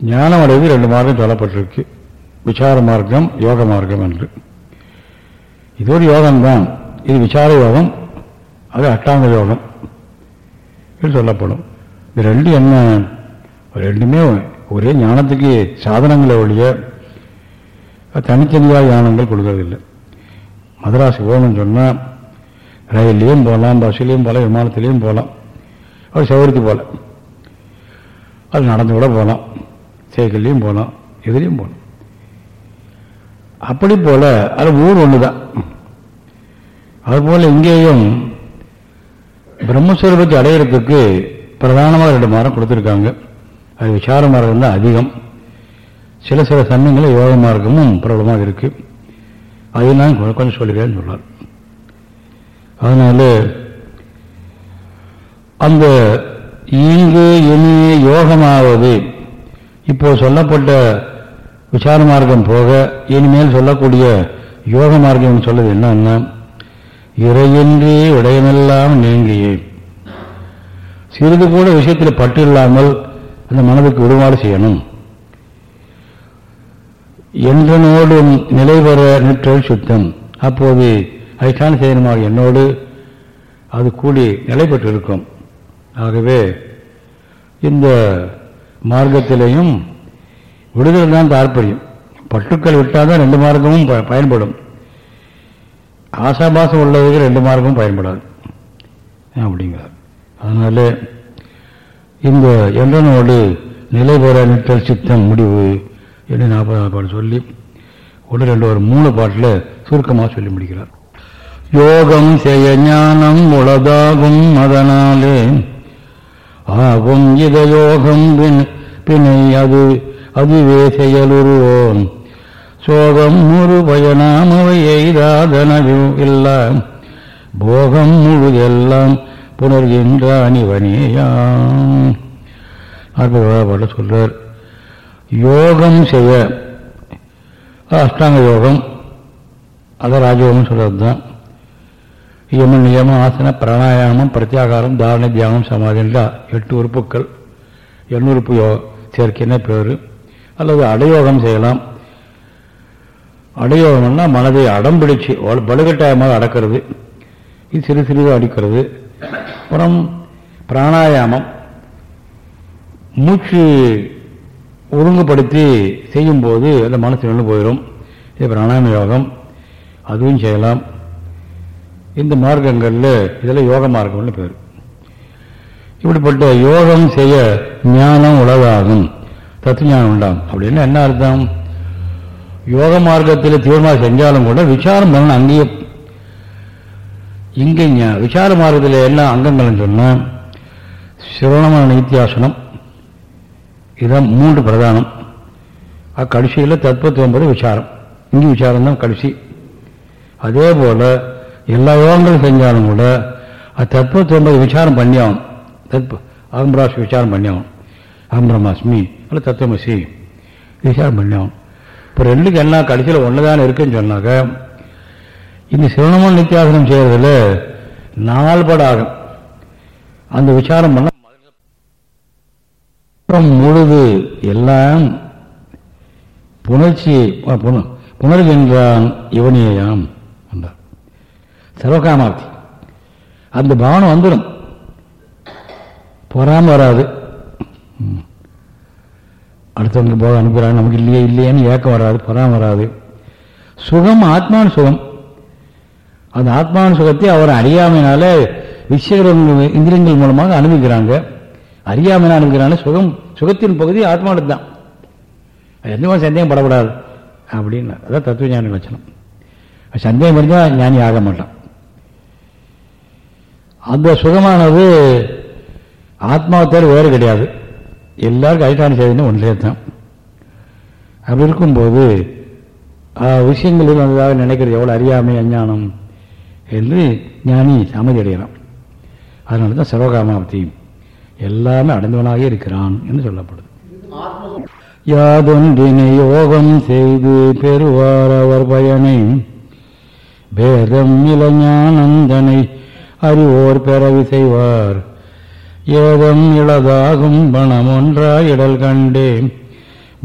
ஞானம் அடைவது ரெண்டு மார்க்கம் சொல்லப்பட்டிருக்கு. விசார மார்க்கம் யோக மார்க்கம் என்று. இது ஒரு யோகம்தான். இது விசார யோகம் அது அட்டாங்க யோகம் என்று சொல்லப்படும். இது ரெண்டு என்ன? ரெண்டுமே ஒரே ஞானத்துக்கு சாதனங்களை ஒழிய தனித்தனியாக ஞானங்கள் கொடுக்கறதில்லை. மதராஸ் போகணும்னு சொன்னால் ரயில்லையும் போகலாம் பஸ்ஸுலேயும் போகலாம் விமானத்துலேயும் போகலாம். அது சௌகரியத்து போகல. அது நடந்து கூட போகலாம். சைக்கிள்லேயும் போகலாம் எதுலேயும் போகலாம். அப்படி போல் அது ஊர் ஒன்று தான் அதுபோல் இங்கேயும் பிரம்மஸ்வரூபத்தை அடையிறதுக்கு பிரதானமாக ரெண்டு மரம் கொடுத்துருக்காங்க. அது விசார மார்க்கம் தான் அதிகம். சில சில சமயங்களில் யோக மார்க்கமும் பிரபலமாக இருக்குது அதை நான் கொஞ்சம் சொல்லுகிறேன்னு சொன்னார். அதனால அந்த இங்கு இனி யோகமாவது. இப்போ சொல்லப்பட்ட விசார மார்க்கம் போக இனிமேல் சொல்லக்கூடிய யோக மார்க்கம் சொல்லுது என்னன்னா இறையின்றி விடயமெல்லாம் நீங்கியே. சிறிது கூட விஷயத்தில் பட்டு இல்லாமல் அந்த மனதுக்கு விடுபாடு செய்யணும். என்றனோடும் நிலைபெற நிற்றல் சுத்தம். அப்போது அதிஷ்டான செய்யணுமா என்னோடு அது கூடி நிலை பெற்றிருக்கும். ஆகவே இந்த மார்க்கத்திலையும் விடுதல் தான் தாற்பயம். பட்டுக்கள் விட்டால் தான் ரெண்டு மார்க்கமும் பயன்படும். ஆசாபாசம் உள்ளவர்கள் ரெண்டு மார்க்கமும் பயன்படாது. அப்படிங்கிறார். அதனால இந்த என்றனோடு நிலை பெற நிற்றல் சித்தம் முடிவு என்று நாற்பதாவது பாட்டு சொல்லி ஒன்று ரெண்டு ஒரு மூணு பாட்டில் சுருக்கமாக சொல்லி முடிக்கிறார். யோகம் செய்ய ஞானம் உளதாகும் அதனாலே ஆகும் இத யோகம் பிணை அது அதுவே செயலுருவோம் சோகம் முழு பயனாமவை எய்தாதனவு எல்லாம் போகம் முழுதெல்லாம் புணர்கின்ற அணிவனேயாம் அற்புதமாக சொல்றார். யோகம் செய்ய அஷ்டாங்க யோகம். அதை ராஜயோகம் சொல்றது தான் யம நியம ஆசன பிராணாயாமம் பிரத்யாகாரம் தாரண தியானம் சமாதி எட்டு உறுப்புக்கள் எண்ணுறுப்பு யோ சேர்க்கைன்னு பேர். அல்லது அடயோகம் செய்யலாம். அடையோகம்னா மனதை அடம்பிடிச்சு படுகட்டாயமாக அடக்கிறது. இது சிறு சிறிதாக அடிக்கிறது. அப்புறம் பிராணாயாமம். மூச்சு ஒழுங்குபடுத்தி செய்யும்போது அந்த மனசு நின்று போயிடும். இது பிராணாயாம யோகம். அதுவும் செய்யலாம். இந்த மார்க்கங்களில் இதெல்லாம் யோக மார்க்கம்னு பேர். இப்படிப்பட்ட யோகம் செய்ய ஞானம் உலகாகும். தத்துவஞானம் உண்டாகும். அப்படின்னா என்ன அர்த்தம்? யோக மார்க்கத்தில் தீவிரமாக செஞ்சாலும் கூட விசாரம் பண்ணணும். அங்கேயே இங்கே விசார மார்க்கத்தில் என்ன அங்கங்கள்னு சொன்னால் சிரவணமான நித்தியாசனம். இதுதான் மூன்று பிரதானம். கடைசியில் தத்துவத்துவம் என்பது விசாரம். இங்கே விசாரம் தான் கடைசி. அதே போல் எல்லா யோகங்களும் செஞ்சாலும் கூட அது தத்துவத்துவம் என்பது விசாரம் பண்ணியாகும் தத்வ அகம்பிராசி விசாரம் பண்ணியாகும் அகம்பிரமாஸ்மி அல்ல தத்துவமசி விசாரம் பண்ணியாகும் இப்போ ரெண்டுக்கு எல்லாம் கடைசியில் ஒன்று தான் இருக்குன்னு சொன்னாக்க இந்த சிவனமன் நித்தியாசனம் செய்கிறதுல நாள்பட ஆகும். அந்த விசாரம் பண்ண முழுது எல்லாம் புணர்ச்சி புணர்கின்றான் இவனேயாம் என்றார். சர்வகாமார்த்தி. அந்த பாவனை வந்துடும் பொறாம வராது. அடுத்தவங்க போக அனுப்புகிறாங்க நமக்கு இல்லையே இல்லையேன்னு ஏக்கம் வராது பராம வராது. சுகம் ஆத்மான சுகம். அந்த ஆத்மான சுகத்தை அவர் அறியாமையினால விஷயங்கள் இந்திரியங்கள் மூலமாக அனுபவிக்கிறாங்க. அறியாமையினால் அனுபவிக்கிறாங்க. சுகம் சுகத்தின் பகுதி ஆத்மானது தான் எந்த மாதிரி சந்தேகம் படப்படாது அப்படின்னு அதான் தத்துவ ஞான லட்சணம். சந்தேகம் இருந்தால் ஞானி ஆக மாட்டான். அந்த சுகமானது ஆத்மாவை வேறு கிடையாது. எல்லாருக்கும் அதிஷ்டான செய்தின்னு ஒன்றே தான். அப்படி இருக்கும்போது விஷயங்களில் வந்ததாக நினைக்கிறது எவ்வளோ அறியாமை அஞ்ஞானம் என்று ஞானி அமைதி அடைகிறான். அதனால தான் சர்வகாமாவதி எல்லாமே அடைந்தவனாக இருக்கிறான் என்று சொல்லப்படுது. யாதொன்றினை யோகம் செய்து பெறுவார் அவர் பயனை. பேதம் இளஞானந்தனை அறிவோர் பெறவி செய்வார் ஏதம் இளதாகும் பணம் ஒன்றாய் இடல் கண்டேன்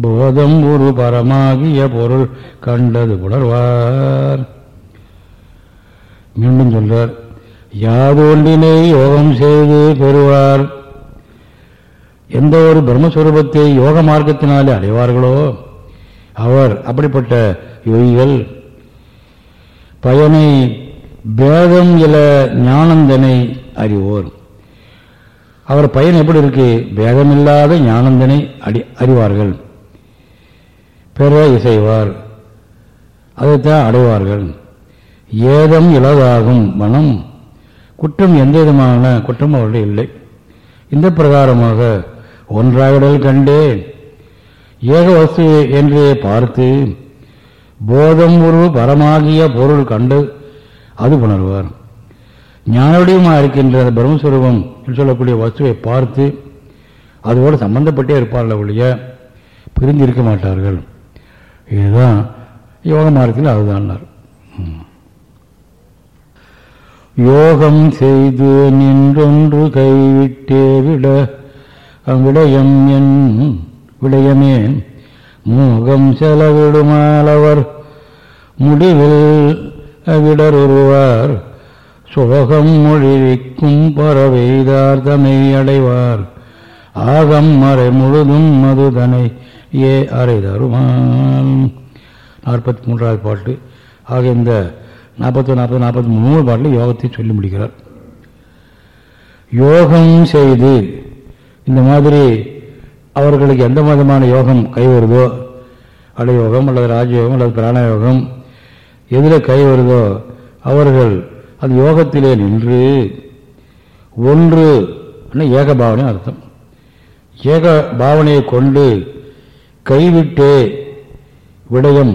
போதம் ஒரு பரமாகிய பொருள் கண்டது புலர்வார் மீண்டும் சொல்றார் யாதொன்றினை யோகம் செய்து பெறுவார். எந்த ஒரு பிரம்மஸ்வரூபத்தை யோக மார்க்கத்தினாலே அடைவார்களோ அவர் அப்படிப்பட்ட யோகிகள் பயனை பேதம் இல ஞானந்தனை அறிவோர். அவர் பயன் எப்படி இருக்கு? பேதமில்லாத ஞானந்தனை அடி அறிவார்கள். பெற இசைவார் அதைத்தான் அடைவார்கள். ஏதம் இலவாகும் மனம் குற்றம் எந்த விதமான குற்றம் அவர்கள் இல்லை. இந்த பிரகாரமாக ஒன்றாவிடல் கண்டே ஏக வசு என்றே பார்த்து போதம் ஒரு பரமாகிய பொருள் கண்டு அது புணர்வார் ஞானவடிவமாக இருக்கின்ற பிரம்மஸ்வரூபம் என்று சொல்லக்கூடிய வஸ்துவை பார்த்து அதோடு சம்பந்தப்பட்டே இருப்பார்கள் ஒழிய பிரிந்து இருக்க மாட்டார்கள். இதுதான் யோக மார்க்கத்தில் அதுதான். யோகம் செய்து நின்றொன்று கைவிட்டே விட விடயம் என் விடயமே. மோகம் செலவிடுமாளவர் முடிவில் விடருவார் சோகம் மொழிவிக்கும் பறவைதார் தமை அடைவார். ஆகம் மறை முழுதும் மதுதனை ஏ அறை தருமான் நாற்பத்தி மூன்றாவது பாட்டு. ஆக இந்த நாற்பத்தி நாற்பது நாற்பத்தி மூணு பாட்டில் யோகத்தை சொல்லி முடிக்கிறார். யோகம் செய்து இந்த மாதிரி அவர்களுக்கு எந்த விதமான யோகம் கை வருதோ அடயோகம் அல்லது ராஜயோகம் அல்லது பிராணயோகம் எதில் கை வருதோ அவர்கள் அது யோகத்திலே நின்று ஒன்று ஏக பாவனை அர்த்தம். ஏக பாவனையை கொண்டு கைவிட்டு விடயம்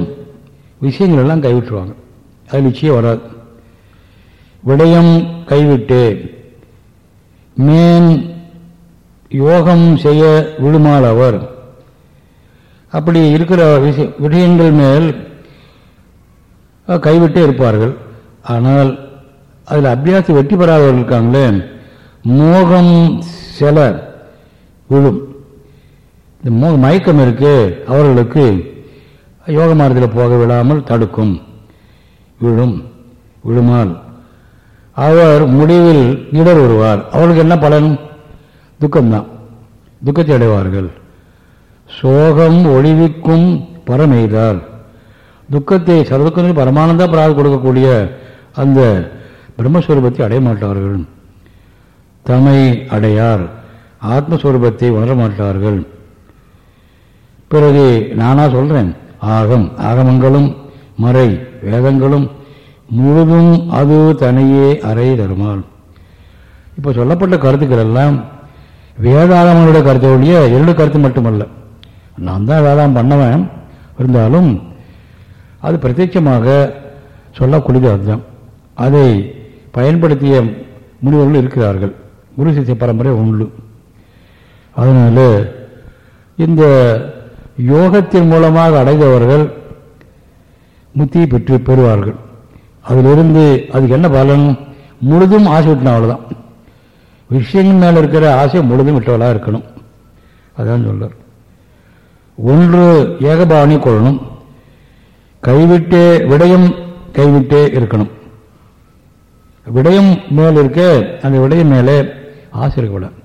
விஷயங்கள் எல்லாம் கைவிட்டுருவாங்க. அது நிச்சயம் வராது. விடயம் கைவிட்டு மேன் யோகம் செய்ய விடுமாள் அவர். அப்படி இருக்கிற விஷயங்கள் மேல் கைவிட்டே இருப்பார்கள். ஆனால் அதில் அபியாசம் வெற்றி பெறாதவர்கள் இருக்காங்களே மோகம் சில விழும் இந்த மயக்கம் இருக்கு அவர்களுக்கு யோக மார்க்கத்தில் போக விடாமல் தடுக்கும் விழும் விழுமால் அவர் முடிவில் இடர் வருவார் அவர்களுக்கு என்ன பலன் துக்கம்தான் துக்கத்தை அடைவார்கள் சோகம் ஒளிவிக்கும் பரமெய்தார் துக்கத்தை சர்வதுக்கத்தில் பரமானந்தா பிராக கொடுக்கக்கூடிய அந்த பிரம்மஸ்வரூபத்தை அடைய மாட்டார்கள். தமை அடையார் ஆத்மஸ்வரூபத்தை உணர மாட்டார்கள். பிறகு நானா சொல்கிறேன் ஆகம் ஆகமங்களும் மறை வேதங்களும் முழுதும் அது தனியே அறை தருமாள் இப்போ சொல்லப்பட்ட கருத்துக்கள் எல்லாம் வேதாகமங்களுடைய கருத்தை ஒழிய இரண்டு கருத்து மட்டுமல்ல. நான் தான் வேதாகம் பண்ணவன் இருந்தாலும் அது பிரத்யட்சமாக சொல்லக்கூடியது அதுதான். அதை பயன்படுத்திய முனிவர்கள் இருக்கிறார்கள். குரு சிஷ்ய பரம்பரை உண்டு அதனால் இந்த யோகத்தின் மூலமாக அடைந்தவர்கள் முத்தியை பெற்று பெறுவார்கள். அதிலிருந்து அதுக்கு என்ன பலன்? முழுதும் ஆசை விட்டணும் அவ்வளோதான் விஷயங்கள் மேலே இருக்கிற ஆசை முழுதும் விட்டவளாக இருக்கணும். அதான் சொல்றார். ஒன்று ஏகபாவனை கொள்ளணும். கைவிட்டே விடயம் கைவிட்டே இருக்கணும். விடயம் மேல் இருக்கு அந்த விடயம் மேலே ஆசை இருக்கக்கூடாது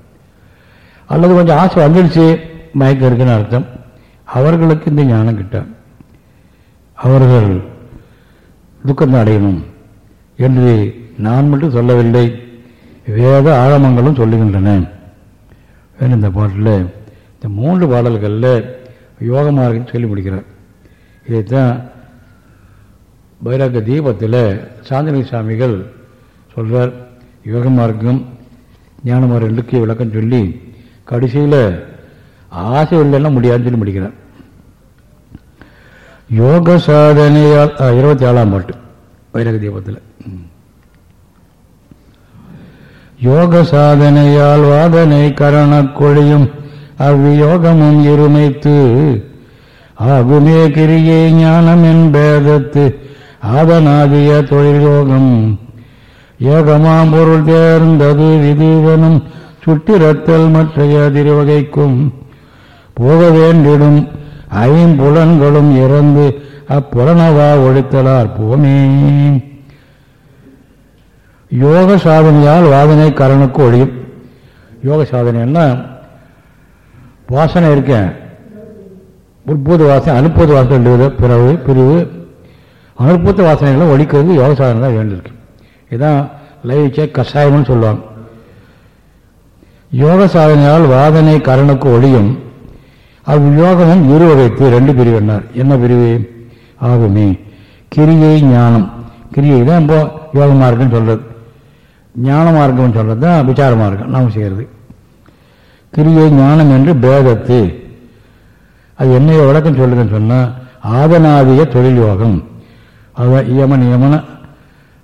அல்லது கொஞ்சம் ஆசை வந்துடுச்சு மயக்கம் இருக்குன்னு அர்த்தம். அவர்களுக்கு இந்த ஞானம் கிட்ட அவர்கள் துக்கத்தை அடையணும் என்று நான் மட்டும் சொல்லவில்லை வேத ஆழமங்களும் சொல்லுகின்றன. இந்த பாட்டில் இந்த மூன்று பாடல்களில் யோக மார்க்கம் சொல்லி முடிக்கிறார். இதைத்தான் பைராக தீபத்தில் சாந்தனி சுவாமிகள் சொல்றார் யோக மார்க்கம் ஞான ரெண்டுக்கு விளக்கம் சொல்லி கடைசியில் ஆசை இல்லைன்னா முடியாதுன்னு சொல்லி முடிக்கிறார். யோக சாதனையால் இருபத்தி ஏழாம் பாட்டு வைரக தீபத்தில். யோக சாதனையால் வாதனை கரண கொழியும் அவ்வியோகமும் இருமைத்து ஆகுமே கிரியை ஞானம் என்பேதத்து ஆதனாதிய தொழில் யோகம் ஏகமாம் பொருள் தேர்ந்தது விதிவனும் சுட்டிரத்தல் மற்றைய திருவகைக்கும். போக வேண்டிடும் ஐம்புலன்களும் இறந்து அப்புலனவா ஒழித்தலார் போமே யோக சாதனையால் வாதனை கரனுக்கு ஒழியும். யோக சாதனைன்னா வாசனை இருக்கேன் உட்பூத வாசனை அனுப்பூத வாசனை பிறகு பிரிவு அனுப்பூத்த வாசனைகளை ஒழிக்கிறது யோக சாதனை தான் வேண்டியிருக்கு. இதுதான் லைவிக்க கஷாயம்னு சொல்லுவாங்க. யோக சாதனையால் வாதனை கரனுக்கு ஒளியும். அவ்யோகமும் இரு வகைத்து ரெண்டு பிரிவு என்னார் என்ன பிரிவு? ஆகுமே. கிரியை ஞானம். கிரியை தான் இப்போ யோக மார்க்கம் சொல்றது. ஞான மார்க்கம் சொல்றது தான் விசார மார்க்கம் நாம் செய்கிறது கிரியை ஞானம் என்று பேதத்து. அது என்னைய விளக்கம் சொல்லுதுன்னு சொன்னால் ஆதனாதிய தொழில் யோகம். அதுதான் இயம நியமன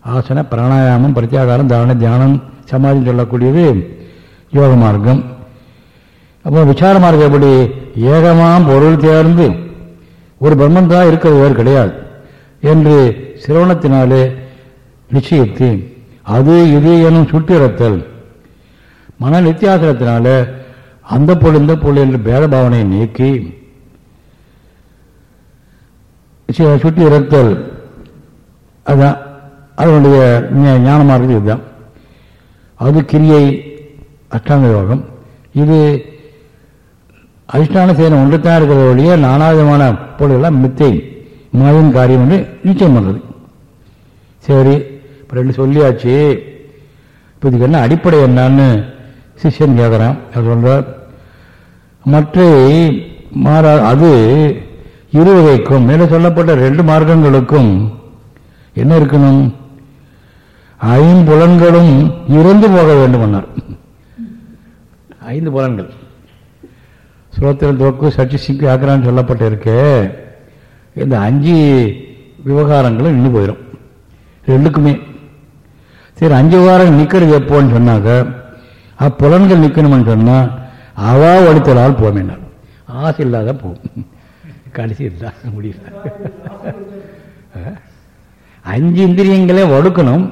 ஆசன பிராணாயாமம் பிரத்யாகாரம் தாரண தியானம் சமாதி சொல்லக்கூடியது யோக மார்க்கம். அப்போ விசார மார்க்கம் எப்படி? ஏகமாம் பொருள் தேர்ந்து ஒரு பிரம்மன் தான் இருக்கிறது வேறு கிடையாது என்று சிரவணத்தினாலே நிச்சயித்து அது இது எனும் சுட்டிரத்தல் மன நித்தியாசனத்தினால அந்த பொருள் இந்த பொருள் என்று பேத பாவனையை நீக்கி சுட்டி இறத்தல் அதுதான் அதனுடைய ஞான மார்க்கம் இதுதான். அது கிரியை அஷ்டாங்க யோகம் இது அதிஷ்டான சேனை ஒன்றுத்தான் இருக்கிறத வழியே நானாவிதமான பொருள்கள்லாம் மித்தை மாயின் காரியம் என்று நிச்சயம் பண்ணுறது சரி இப்போ ரெண்டு சொல்லியாச்சு. இப்போ இதுக்கு என்ன அடிப்படை என்னன்னு சிஷ்யன் கேட்குறான் அவர் சொல்கிறார் மற்ற மாறா அது இருவகைக்கும் மேலே சொல்லப்பட்ட ரெண்டு மார்க்கங்களுக்கும் என்ன இருக்கணும்? ஐம்புலன்களும் இறந்து போக வேண்டும் ஐந்து புலன்கள். சுரோத்திரம் தோக்கு சச்சி சிங்கு ஆக்கிறான்னு சொல்லப்பட்டு இருக்கு இந்த அஞ்சு விவகாரங்களும் நின்று போயிடும் ரெண்டுக்குமே. சரி அஞ்சு வாரம் நிற்கிறது எப்போன்னு சொன்னாக்க அப்புலன்கள் நிற்கணும்னு சொன்னால் அவா ஒழித்தலால் போமேனார் ஆசை இல்லாத போகும். கடைசி இல்லை முடியல. அஞ்சு இந்திரியங்களே ஒடுக்கணும்.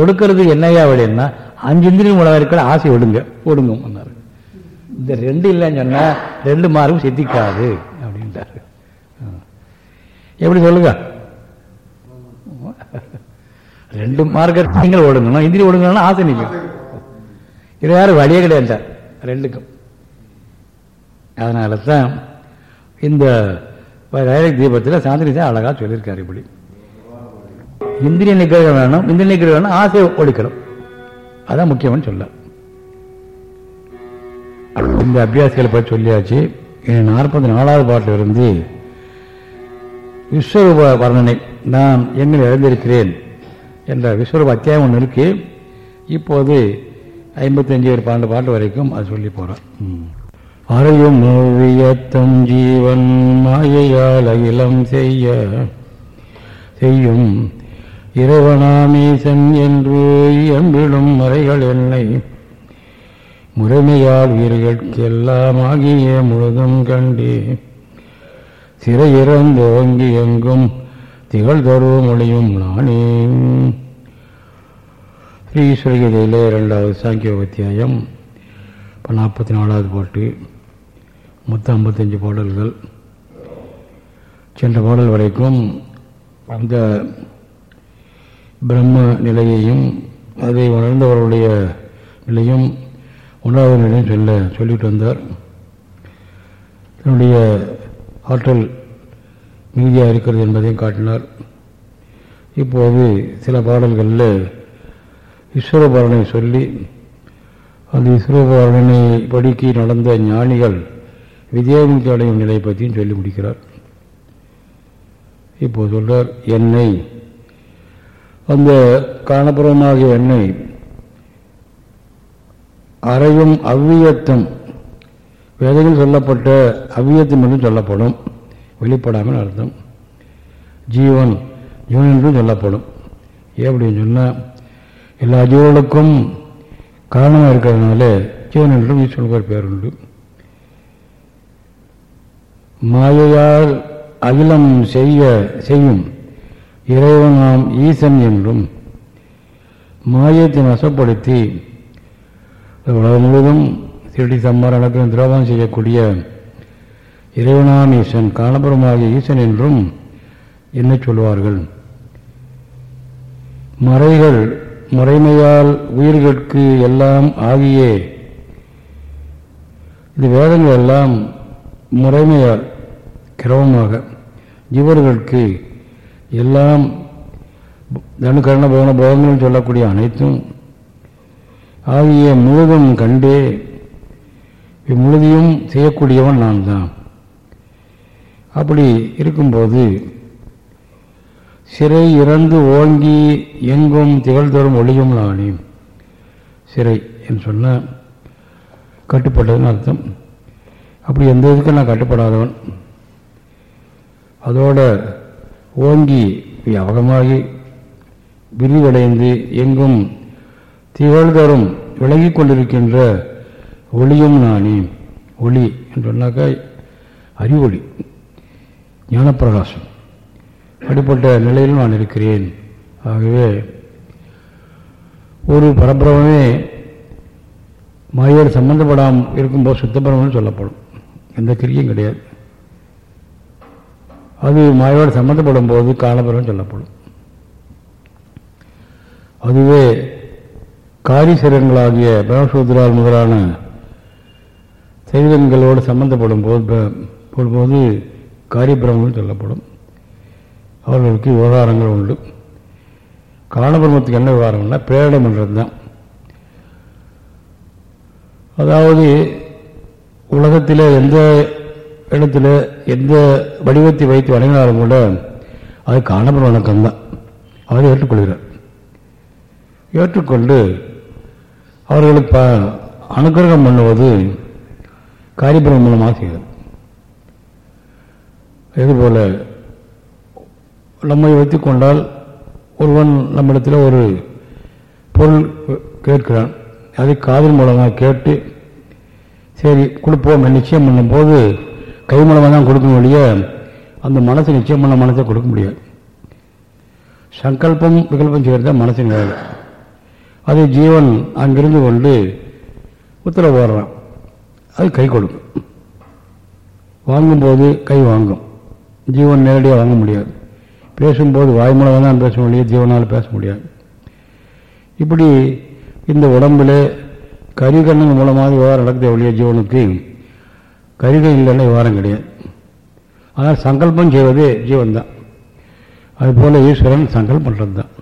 ஒடுக்கிறது என்னையா வழின்னா அஞ்சு இந்திரியம் உலக இருக்கிற ஆசை ஒடுங்க. ஒடுங்கும் இந்த ரெண்டு இல்லைன்னு சொன்னால் ரெண்டு மார்க்கும் சித்திக்காது அப்படின்ட்டாரு எப்படி சொல்லுங்க? ரெண்டு மார்க்கெட்டிங்கள் ஒடுங்கணும். இந்திரி ஒடுங்கணும்னா ஆசை நிற்கும் இது யாரும் வழியே கிடையாது ரெண்டுக்கும். அதனால தான் இந்த டைரக்ட் தீபத்தில் சாந்தினி தான் அழகாக சொல்லியிருக்காரு இப்படி. இந்திரிய நிகிரகம் வேணும் இந்திரிய நிகிரகம் வேணும் ஆசையை ஒழிக்கணும் அதான் முக்கியம்னு சொல்ல. இந்த அபியாசிகளை பற்றி சொல்லியாச்சு. நாற்பத்தி நாலாவது பாட்டில் இருந்து விஸ்வரூப வர்ணனை நான் எங்கள் இழந்திருக்கிறேன் என்ற விஸ்வரூப அத்தியாயம் ஒன்று இருக்கு. இப்போது ஐம்பத்தஞ்சு ஒரு பன்னெண்டு பாட்டு வரைக்கும் அது சொல்லி போகிறோம் அறையும் ஓவியத்தம் ஜீவன் மாயையால் அகிலம் செய்ய செய்யும் இறைவனாமீசன் என்று எம்பிடும் மறைகள் என்னை. முறைமையால் உயிர்களுக்கெல்லாம் ஆகிய முழுதும் கண்டு சிறையிறந்தோங்கி எங்கும் திகழ் தருவ மொழியும் நானே. ஸ்ரீ ஈஸ்வரகீதையில் இரண்டாவது சாங்கியோகத்தியாயம் இப்போ நாற்பத்தி நாலாவது பாட்டு மொத்தம் ஐம்பத்தஞ்சு பாடல்கள். சென்ற பாடல் வரைக்கும் அந்த பிரம்ம நிலையையும் அதை உணர்ந்தவர்களுடைய நிலையும் உணர்வு நிலையும் சொல்ல சொல்லிட்டு வந்தார். தன்னுடைய ஆற்றல் மீதியாக இருக்கிறது என்பதையும் காட்டினார். இப்போது சில பாடல்களில் ஈஸ்வரபாரனை சொல்லி அந்த ஈஸ்வரபாரனை படிக்கி நடந்த ஞானிகள் விஜயமுக்தி அடையும் நிலையை பற்றியும் சொல்லி முடிக்கிறார். இப்போ சொல்கிறார் என்னை அந்த காணப்புறமாகிய எண்ணெய் அறையும் அவ்வியத்தம் வேதங்கள் சொல்லப்பட்ட அவ்வியத்தம் என்றும் சொல்லப்படும் வெளிப்படாமல் அர்த்தம். ஜீவன் ஜீவன் என்றும் சொல்லப்படும். எப்படின்னு அப்படின்னு சொன்னால் எல்லா ஜீவர்களுக்கும் காரணமாக இருக்கிறதுனால ஜீவன் என்றும் ஈஸ்வனுக்கு ஒரு பேர் உண்டு. மாயையால் அகிலம் செய்ய செய்யும் இறைவனாம் ஈசன் என்றும் மாயத்தை வசப்படுத்தி உலகம் முழுவதும் திருடி சம்மாரணக்கும் துரோகம் செய்யக்கூடிய இறைவனாம் ஈசன் காலபுரமாகிய ஈசன் என்றும் என்ன சொல்வார்கள்? மறைகள் முறைமையால் உயிர்களுக்கு எல்லாம் ஆகிய. இந்த வேதங்கள் எல்லாம் முறைமையால் கிரமமாக இவர்களுக்கு எல்லாம் தனுக்கரண போன போகங்கள் சொல்லக்கூடிய அனைத்தும் ஆகிய முழுதும் கண்டே இம்முழுதியும் செய்யக்கூடியவன் நான் தான் அப்படி இருக்கும்போது சிறை இறந்து ஓங்கி எங்கும் திகழ்தோறும் ஒளியும் நானே சிறை என்று சொன்ன கட்டுப்பட்டதுன்னு அர்த்தம். அப்படி எந்த இதுக்கும் நான் கட்டுப்படாதவன். அதோட ஓங்கி வியாபகமாகி விரிவடைந்து எங்கும் திகழ்தரும் விலகிக் கொண்டிருக்கின்ற ஒளியும் நானே. ஒளி என்று அறிவொளி ஞானப்பிரகாசம். அப்படிப்பட்ட நிலையில் நான் இருக்கிறேன். ஆகவே ஒரு பரபிரமே மாயோடு சம்பந்தப்படாமல் இருக்கும்போது சுத்தபிரமன்னு சொல்லப்படும். எந்த கிரியும் கிடையாது. அது மாயோடு சம்மந்தப்படும் போது காலபுரம் சொல்லப்படும். அதுவே காரிசரங்களாகிய பிரம்மசூத்ரால் முதலான சைவங்களோடு சம்பந்தப்படும் போது போது காரியபிரமங்கள் சொல்லப்படும். அவர்களுக்கு விவகாரங்கள் உண்டு. காலபிரமத்துக்கு என்ன விவகாரம்னா பிரேடம் பண்ணுறது தான். அதாவது உலகத்தில் எந்த இடத்துல எந்த வடிவத்தை வைத்து வணங்கினாலும் கூட அது காணப்படும் வணக்கம் தான் ஏற்றுக்கொள்கிறார். ஏற்றுக்கொண்டு அவர்களுக்கு ப அனுகிரகம் பண்ணுவது காரிபுரம் மூலமாக செய்கிறது இதுபோல் நம்மை வைத்து கொண்டால் ஒருவன் நம்மிடத்தில் ஒரு பொருள் கேட்கிறான். அதை காதல் மூலமாக கேட்டு சரி கொடுப்போம் நிச்சயம் பண்ணும்போது கை மூலமாக தான் கொடுக்க முடிய அந்த மனசு நிச்சயம் பண்ண மனசை கொடுக்க முடியாது. சங்கல்பம் விகல்பம் செய்கிறது தான் மனசின் வேலை. அது ஜீவன் அங்கிருந்து கொண்டு உத்தரவு போடுறான். அது கை கொடுக்கும். வாங்கும்போது கை வாங்கும். ஜீவன் நேரடியாக வாங்க முடியாது. பேசும்போது வாய் மூலமாக தான் பேச முடியாது ஜீவனால் பேச முடியாது. இப்படி இந்த உடம்பில் கரிகண்ணன் மூலமாக விவகாரம் நடக்குது ஒழிய ஜீவனுக்கு கரிகை இல்லைன்னா விவகாரம் கிடையாது. ஆனால் சங்கல்பம் செய்வது ஜீவன் தான் அதுபோல் ஈஸ்வரன் சங்கல்பம் பண்ணுறது தான்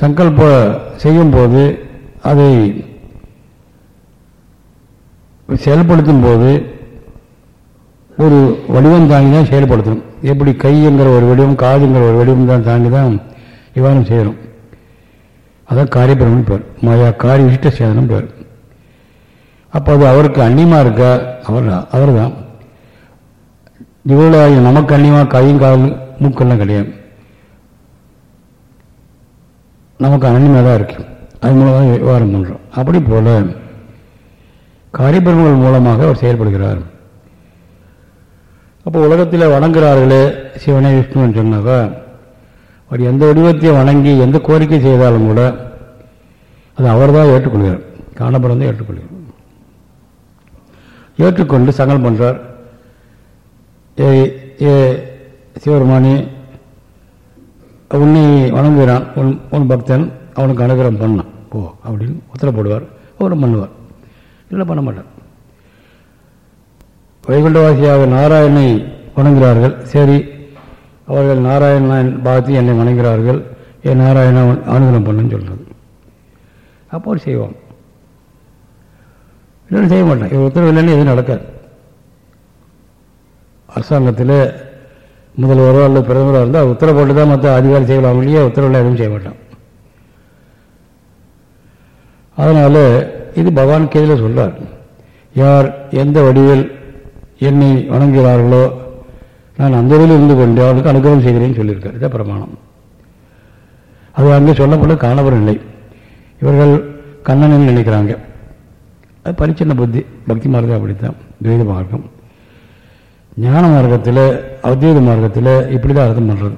சங்கல்ப செய்யும்போது அதை செயல்படுத்தும் போது ஒரு வடிவம் தாங்கி தான் செயல்படுத்தணும். எப்படி கைங்கிற ஒரு வடிவம் காதுங்கிற ஒரு வடிவம் தான் தாங்கி தான் விவாதம் செய்யணும். அதான் காரியபிரமன் பேர். மாயா காரிய விசிட்ட சேதனம் பேர். அப்போ அது அவருக்கு அந்நியமாக இருக்கா? அவர் அவர் தான் இவ்வளோ நமக்கு அந்நியமாக கையும் கால் மூக்கெல்லாம் கிடையாது. நமக்கு அந்நியமாக தான் இருக்கு. அது மூலமாக விவகாரம் பண்ணுறோம் அப்படி போல காரியபிரமங்கள் மூலமாக அவர் செயல்படுகிறார். அப்போ உலகத்தில் வணங்குகிறார்களே சிவனை விஷ்ணுன்னு சொன்னாக்கா அவர் எந்த வடிவத்தையும் வணங்கி எந்த கோரிக்கை செய்தாலும் கூட அது அவர் தான் ஏற்றுக்கொள்கிறார். காணப்படம் தான் ஏற்றுக்கொள்கிறார். ஏற்றுக்கொண்டு சங்கல் பண்ணுறார் ஏ ஏ சிவருமானி உன்னை வணங்குகிறான். உன் உன் பக்தன் அவனுக்கு அனுகிரகம் பண்ணான் ஓ அப்படின்னு உத்தரப்படுவார். அவரும் பண்ணுவார். இல்லை பண்ண மாட்டார். வைகுண்டவாசியாக நாராயணனை வணங்குகிறார்கள். சரி அவர்கள் நாராயணன் பார்த்து என்னை வணங்குகிறார்கள். என் நாராயணன் அனுகிரகம் பண்ணுன்னு சொல்கிறது அப்போ செய்வான். இல்லைன்னு செய்ய மாட்டேன். இவர் உத்தரவு இல்லைன்னு எதுவும் நடக்காது. அரசாங்கத்தில் முதல்வரோ அல்லது பிரதமரோ இருந்தால் உத்தரவு போட்டு தான் மற்ற அதிகாரி செய்யலாம் இல்லையே உத்தரவில் எதுவும் செய்ய மாட்டான். அதனால் இது பகவான் கேதில் சொல்கிறார் யார் எந்த வடிவில் என்னை வணங்குகிறார்களோ நான் அந்த வழியில் இருந்து கொண்டு அவளுக்கு அனுகிரகம் செய்கிறேன்னு சொல்லியிருக்கார். இதான் பிரமாணம். அது அங்கே சொல்லப்பட காணப்படும் இல்லை இவர்கள் கண்ணனில் நினைக்கிறாங்க. அது பரிச்சின்ன புத்தி பக்தி மார்க்கம் அப்படித்தான். துவைத மார்க்கம். ஞான மார்க்கத்தில் அத்வைத மார்க்கத்தில் இப்படி தான் அர்த்தம் பண்ணுறது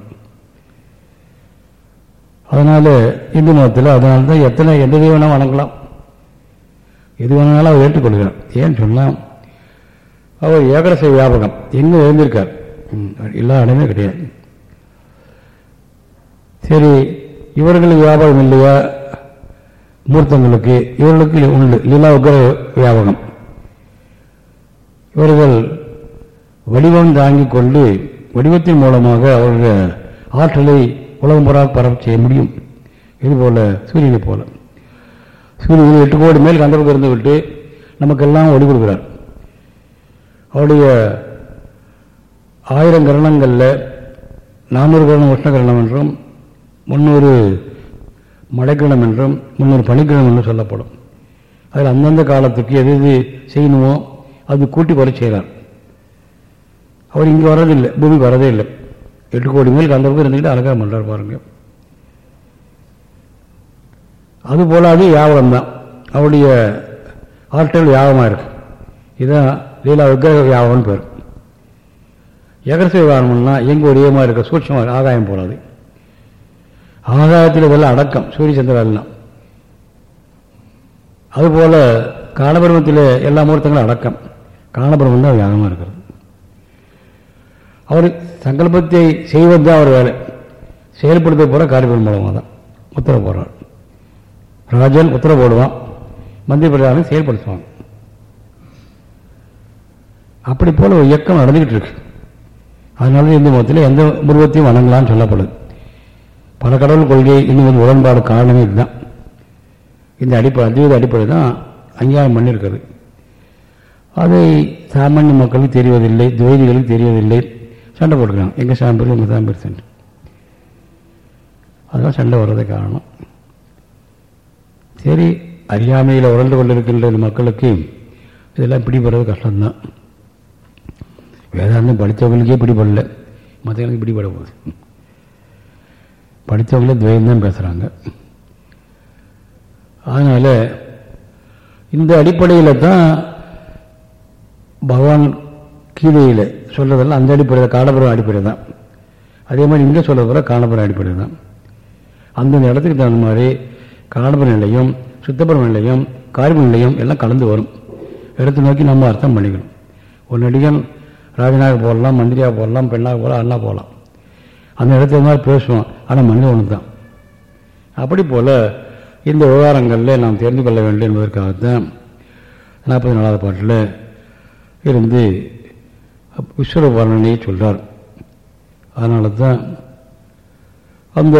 அதனால் இந்து மதத்தில் அதனால தான் எத்தனை எந்த தெய்வம் வணங்கலாம். எது வேணாலும் அவர் ஏற்றுக்கொள்கிறார். ஏன்னு சொன்னால் அவர் ஏகரச வியாபகம். எங்கே எழுந்திருக்கார்? எல்லா இடமே கிடையாது. சரி இவர்கள் வியாபகம் இல்லையா? மூர்த்தங்களுக்கு இவர்களுக்கு உண்டு. லீலாவுக்கு வியாபகம். இவர்கள் வடிவம் தாங்கிக் கொண்டு வடிவத்தின் மூலமாக அவர்கள் ஆற்றலை உலகம் புறா பரவ செய்ய முடியும். இதுபோல சூரியனை போல. சூரியன் எட்டு கோடி மேல் கண்டவுக்கு இருந்து விட்டு நமக்கெல்லாம் ஒளி கொடுக்கிறார். அவருடைய ஆயிரம் கிரணங்களில் நானூறு கரணம் உஷ்ணகரணம் என்றும் முந்நூறு மழைக்கிழமை என்றும் முன்னொரு பனிக்கிழமை என்றும் சொல்லப்படும். அதில் அந்தந்த காலத்துக்கு எது எது செய்யணுமோ அது கூட்டி வர செய்கிறார். அவர் இங்கே வரதில்லை பூமி வரதே இல்லை. எட்டு கோடி மேல் பக்கம் இருந்துக்கிட்டு அழகாக பண்ணுறார் பாருங்க. அதுபோல் அது யாவலம் தான். அவருடைய ஆற்றல் யாகமாக இருக்கு. இதுதான் லீலா விக்கிரக யாகம்னு பேர். எகரச விவகாரம்னா ஒரு ஏமா இருக்க சூட்சமாக ஆகாயம் போகாது ஆகாயத்தில் இதெல்லாம் அடக்கம் சூரிய சந்திரெல்லாம் அதுபோல் காலபிரமத்தில் எல்லா முகூர்த்தங்களும் அடக்கம். காலபிரமம் தான் வியாகமாக இருக்கிறது. அவர் சங்கல்பத்தை செய்வது தான் அவர் வேலை. செயல்படுத்த போகிற காரியபுரம் மூலமாக தான் உத்தரவு போடுறார். ராஜன் உத்தரவு போடுவான். மந்திரி பிரதானம் செயல்படுத்துவாங்க அப்படி போல ஒரு இயக்கம் நடந்துக்கிட்டு இருக்கு. அதனால இந்து மதத்தில் எந்த உருவத்தையும் வணங்கலாம்னு சொல்லப்படுது. பல கடவுள் கொள்கை இன்னும் வந்து உடன்பாடு காரணமே இதுதான். இந்த அடிப்படை அத்வைத அடிப்படை தான் அங்கீகாரம் பண்ணியிருக்கிறது அதை சாமானிய மக்களுக்கு தெரிவதில்லை துவைதிகளுக்கு தெரிவதில்லை. சண்டை போட்டுக்கிறாங்க. எங்கள் சாம்பர் எங்கள் சாம்பர் சண்டை. அதெல்லாம் சண்டை வர்றதே காரணம். சரி அறியாமையில் உழந்து கொண்டிருக்கின்ற மக்களுக்கு இதெல்லாம் பிடிபடுறது கஷ்டம்தான். வேதாந்தம் படித்தவங்களுக்கே பிடிபடல. மற்றவங்களுக்கு பிடிபட போகுது. படித்தவங்களே துவயம்தான் பேசுகிறாங்க அதனால் இந்த அடிப்படையில் தான் பகவான் கீதையில் சொல்கிறதெல்லாம் அந்த அடிப்படையில் காலபுரம் அடிப்படை தான். அதே மாதிரி இங்கே சொல்கிறதுல காணபுரம் அடிப்படை தான். அந்தந்த இடத்துக்கு தகுந்த மாதிரி காணபுர நிலையம் சுத்தபுரம் நிலையம் காரிப நிலையம் எல்லாம் கலந்து வரும். இடத்தை நோக்கி நம்ம அர்த்தம் பண்ணிக்கணும். ஒரு நடிகன் ராஜனாக போடலாம் மந்திரியாக போடலாம் பெண்ணாக போகலாம் அண்ணா போகலாம். அந்த இடத்துல மாதிரி பேசுவோம். ஆனால் மனித ஒன்று தான். அப்படி போல் இந்த விவகாரங்களில் நாம் தெரிந்து கொள்ள வேண்டும் என்பதற்காகத்தான் நாற்பத்தி நாலாவது பாட்டில் இருந்து விஸ்வர வர்ணனையை சொல்கிறார் அதனால தான் அந்த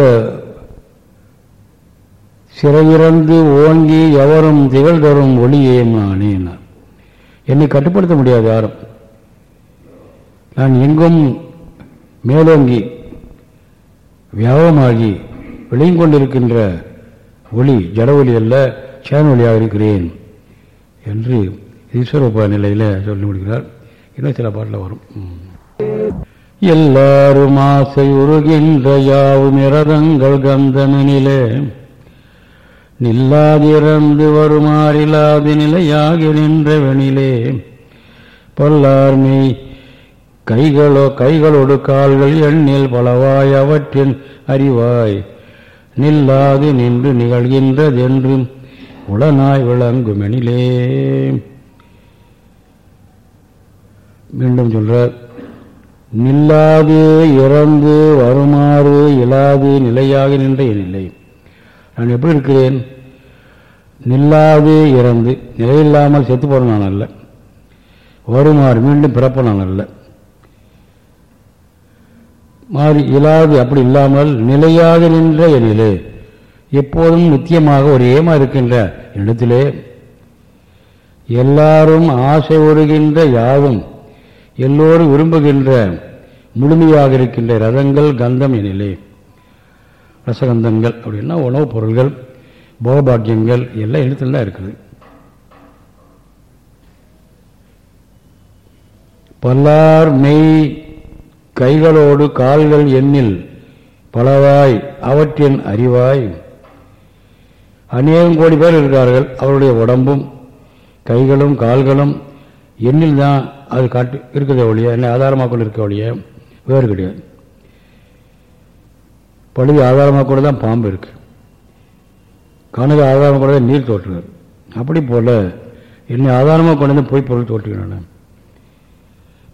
சிறையிறந்து ஓங்கி எவரும் திகழ் தரும் ஒளியே நானே என்னை கட்டுப்படுத்த முடியாது யாரும். நான் எங்கும் மேலோங்கி வியாபமாகி விளையும் கொண்டிருக்கின்ற ஒளி ஜட ஒளி அல்ல சேன ஒளியாக இருக்கிறேன் என்று ஈஸ்வரூப நிலையில் சொல்லி முடிக்கிறார். இன்னும் சில பாட்டில் வரும். எல்லாரும் ஆசை உருகின்ற யாவும் இரதங்கள் கந்தமெனிலே நில்லாதிறந்து வருமாறிலாது நிலையாகி நின்ற வெணிலே பொல்லார்மை கைகளோ கைகளோடு கால்கள் எண்ணில் பலவாய் அவற்றின் அறிவாய். நில்லாது நின்று நிகழ்கின்றதென்றும் உளனாய் விளங்குமெனிலே. மீண்டும் சொல்றார் நில்லாது இறந்து வருமாறு இல்லாது நிலையாக நின்ற நிலை நான் எப்படி இருக்கிறேன்? நில்லாது இறந்து நிலையில்லாமல் செத்து போகிறேன் நான் அல்ல. வருமாறு மீண்டும் பிறப்ப நான் அல்ல. மாறி இயலாது அப்படி இல்லாமல் நிலையாக நின்ற எனிலே எப்போதும் நித்தியமாக ஒரேமா இருக்கின்ற இடத்திலே எல்லாரும் ஆசை ஒருகின்ற யாவும் எல்லோரும் விரும்புகின்ற முழுமையாக இருக்கின்ற ரதங்கள் கந்தம் எனிலே ரசகந்தங்கள் அப்படின்னா உணவுப் பொருள்கள் போகபாக்கியங்கள் எல்லாம் இடத்துல தான் இருக்குது. பல்லார் மெய் கைகளோடு கால்கள் எண்ணில் பலவாய் அவற்றின் அறிவாய். அநேகம் கோடி பேர் இருக்கிறார்கள் அவருடைய உடம்பும் கைகளும் கால்களும் எண்ணில் தான் அது காட்டு இருக்கிறத ஒழிய என்னை ஆதாரமாக கொண்டு இருக்க ஒழிய வேறு கிடையாது. பழுது ஆதாரமாக கூட தான் பாம்பு இருக்கு. கணக்கு ஆதாரமாக கூட தான் நீர் தோற்றுவார் அப்படி போல என்னை ஆதாரமாக கொண்டு வந்து பொய் பொருள் தோற்றுகின்றன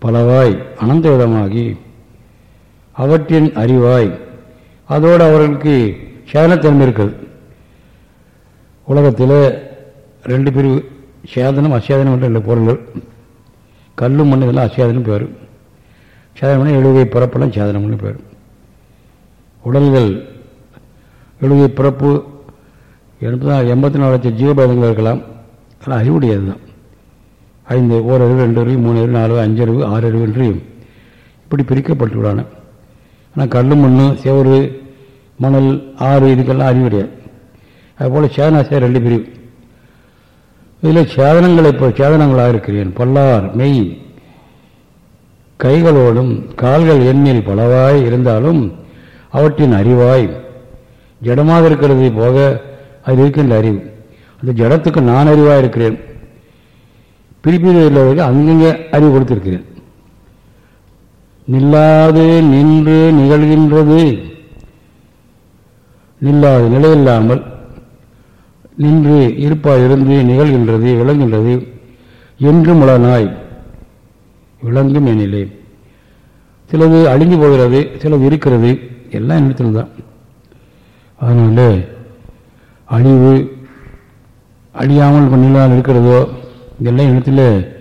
பலவாய் அனந்த விதமாகி அவற்றின் அறிவாய். அதோடு அவர்களுக்கு சேதனத்தன்மை இருக்குது. உலகத்தில் ரெண்டு பிரிவு சேதனம் அசேதனம் என்ற ரெண்டு பொருள்கள். கல்லும் மண் இதெல்லாம் அசேதனம் பேர். சேதனம்னா எழுகை பிறப்பெல்லாம் சேதனம்னு பேர். உடல்கள் எழுகை பிறப்பு எண்பது எண்பத்தி நாலு லட்சம் ஜீவபேதங்கள் இருக்கலாம். ஆனால் அறிவுடையது தான் ஐந்து ஓரறிவு ரெண்டு அறிவு மூணு அறிவு நாலு அஞ்சு அறிவு ஆறு அறிவு என்று இப்படி பிரிக்கப்பட்டுள்ளான. ஆனால் கல் மண் செவரு மணல் ஆறு இதுக்கெல்லாம் அறிவு கிடையாது. அதுபோல் சேதனாசியா ரெண்டு பிரிவு. இதில் சேதனங்களை இப்போ சேதனங்களாக இருக்கிறேன். பல்லார் மெய் கைகளோடும் கால்கள் எண்ணில் பலவாய் இருந்தாலும் அவற்றின் அறிவாய் ஜடமாக இருக்கிறது போக அது இருக்கின்ற அறிவு. அந்த ஜடத்துக்கு நான் அறிவாக இருக்கிறேன். பிரிப்பில் அங்கங்கே அறிவு கொடுத்துருக்கிறேன். நில்லாது நின்று நிகழ்கின்றது. நில்லாது நிலையில்லாமல் நின்று இருப்பாய் இருந்து நிகழ்கின்றது விளங்குகின்றது. என்று முளனாய் விளங்கும் எனிலே. சிலது அழிஞ்சு போகிறது சிலது இருக்கிறது. எல்லாம் எண்ணத்தில் தான். அதனால அழிவு அழியாமல் பண்ணினால் இருக்கிறதோ இதெல்லாம் எண்ணத்தில்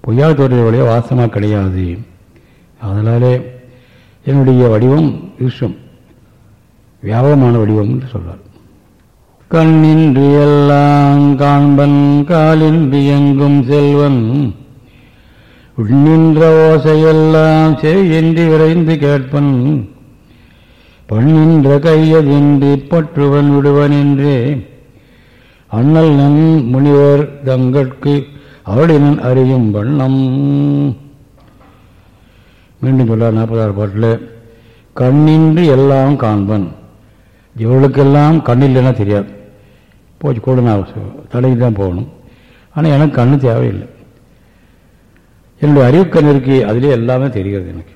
பொய்யா தோற்றிய வாசமாக கிடையாது. அதனாலே என்னுடைய வடிவம் ஈஸ்வம் வியாபகமான வடிவம் என்று சொல்வார். கண்ணின்றி எல்லாம் காண்பன் காலின்றி எங்கும் செல்வன். உண்ணின்ற ஓசையெல்லாம் செவியின்றி விரைந்து கேட்பன். பண்ணின்ற கையதின்றி பற்றுவன் விடுவன் என்றே. அண்ணல் நன் முனிவர் தங்கட்கு அவளினன் அறியும் வண்ணம். மீண்டும் சொல்றார் நாற்பதாறு பாட்டில் கண்ணின்றி எல்லாம் காண்பன். இவர்களுக்கெல்லாம் கண் இல்லைன்னா தெரியாது. போச்சு கூட நான் தலைக்கு தான் போகணும். ஆனால் எனக்கு கண்ணு தேவையில்லை. என்னுடைய அறிவு கண் இருக்கு அதிலே எல்லாமே தெரிகிறது எனக்கு.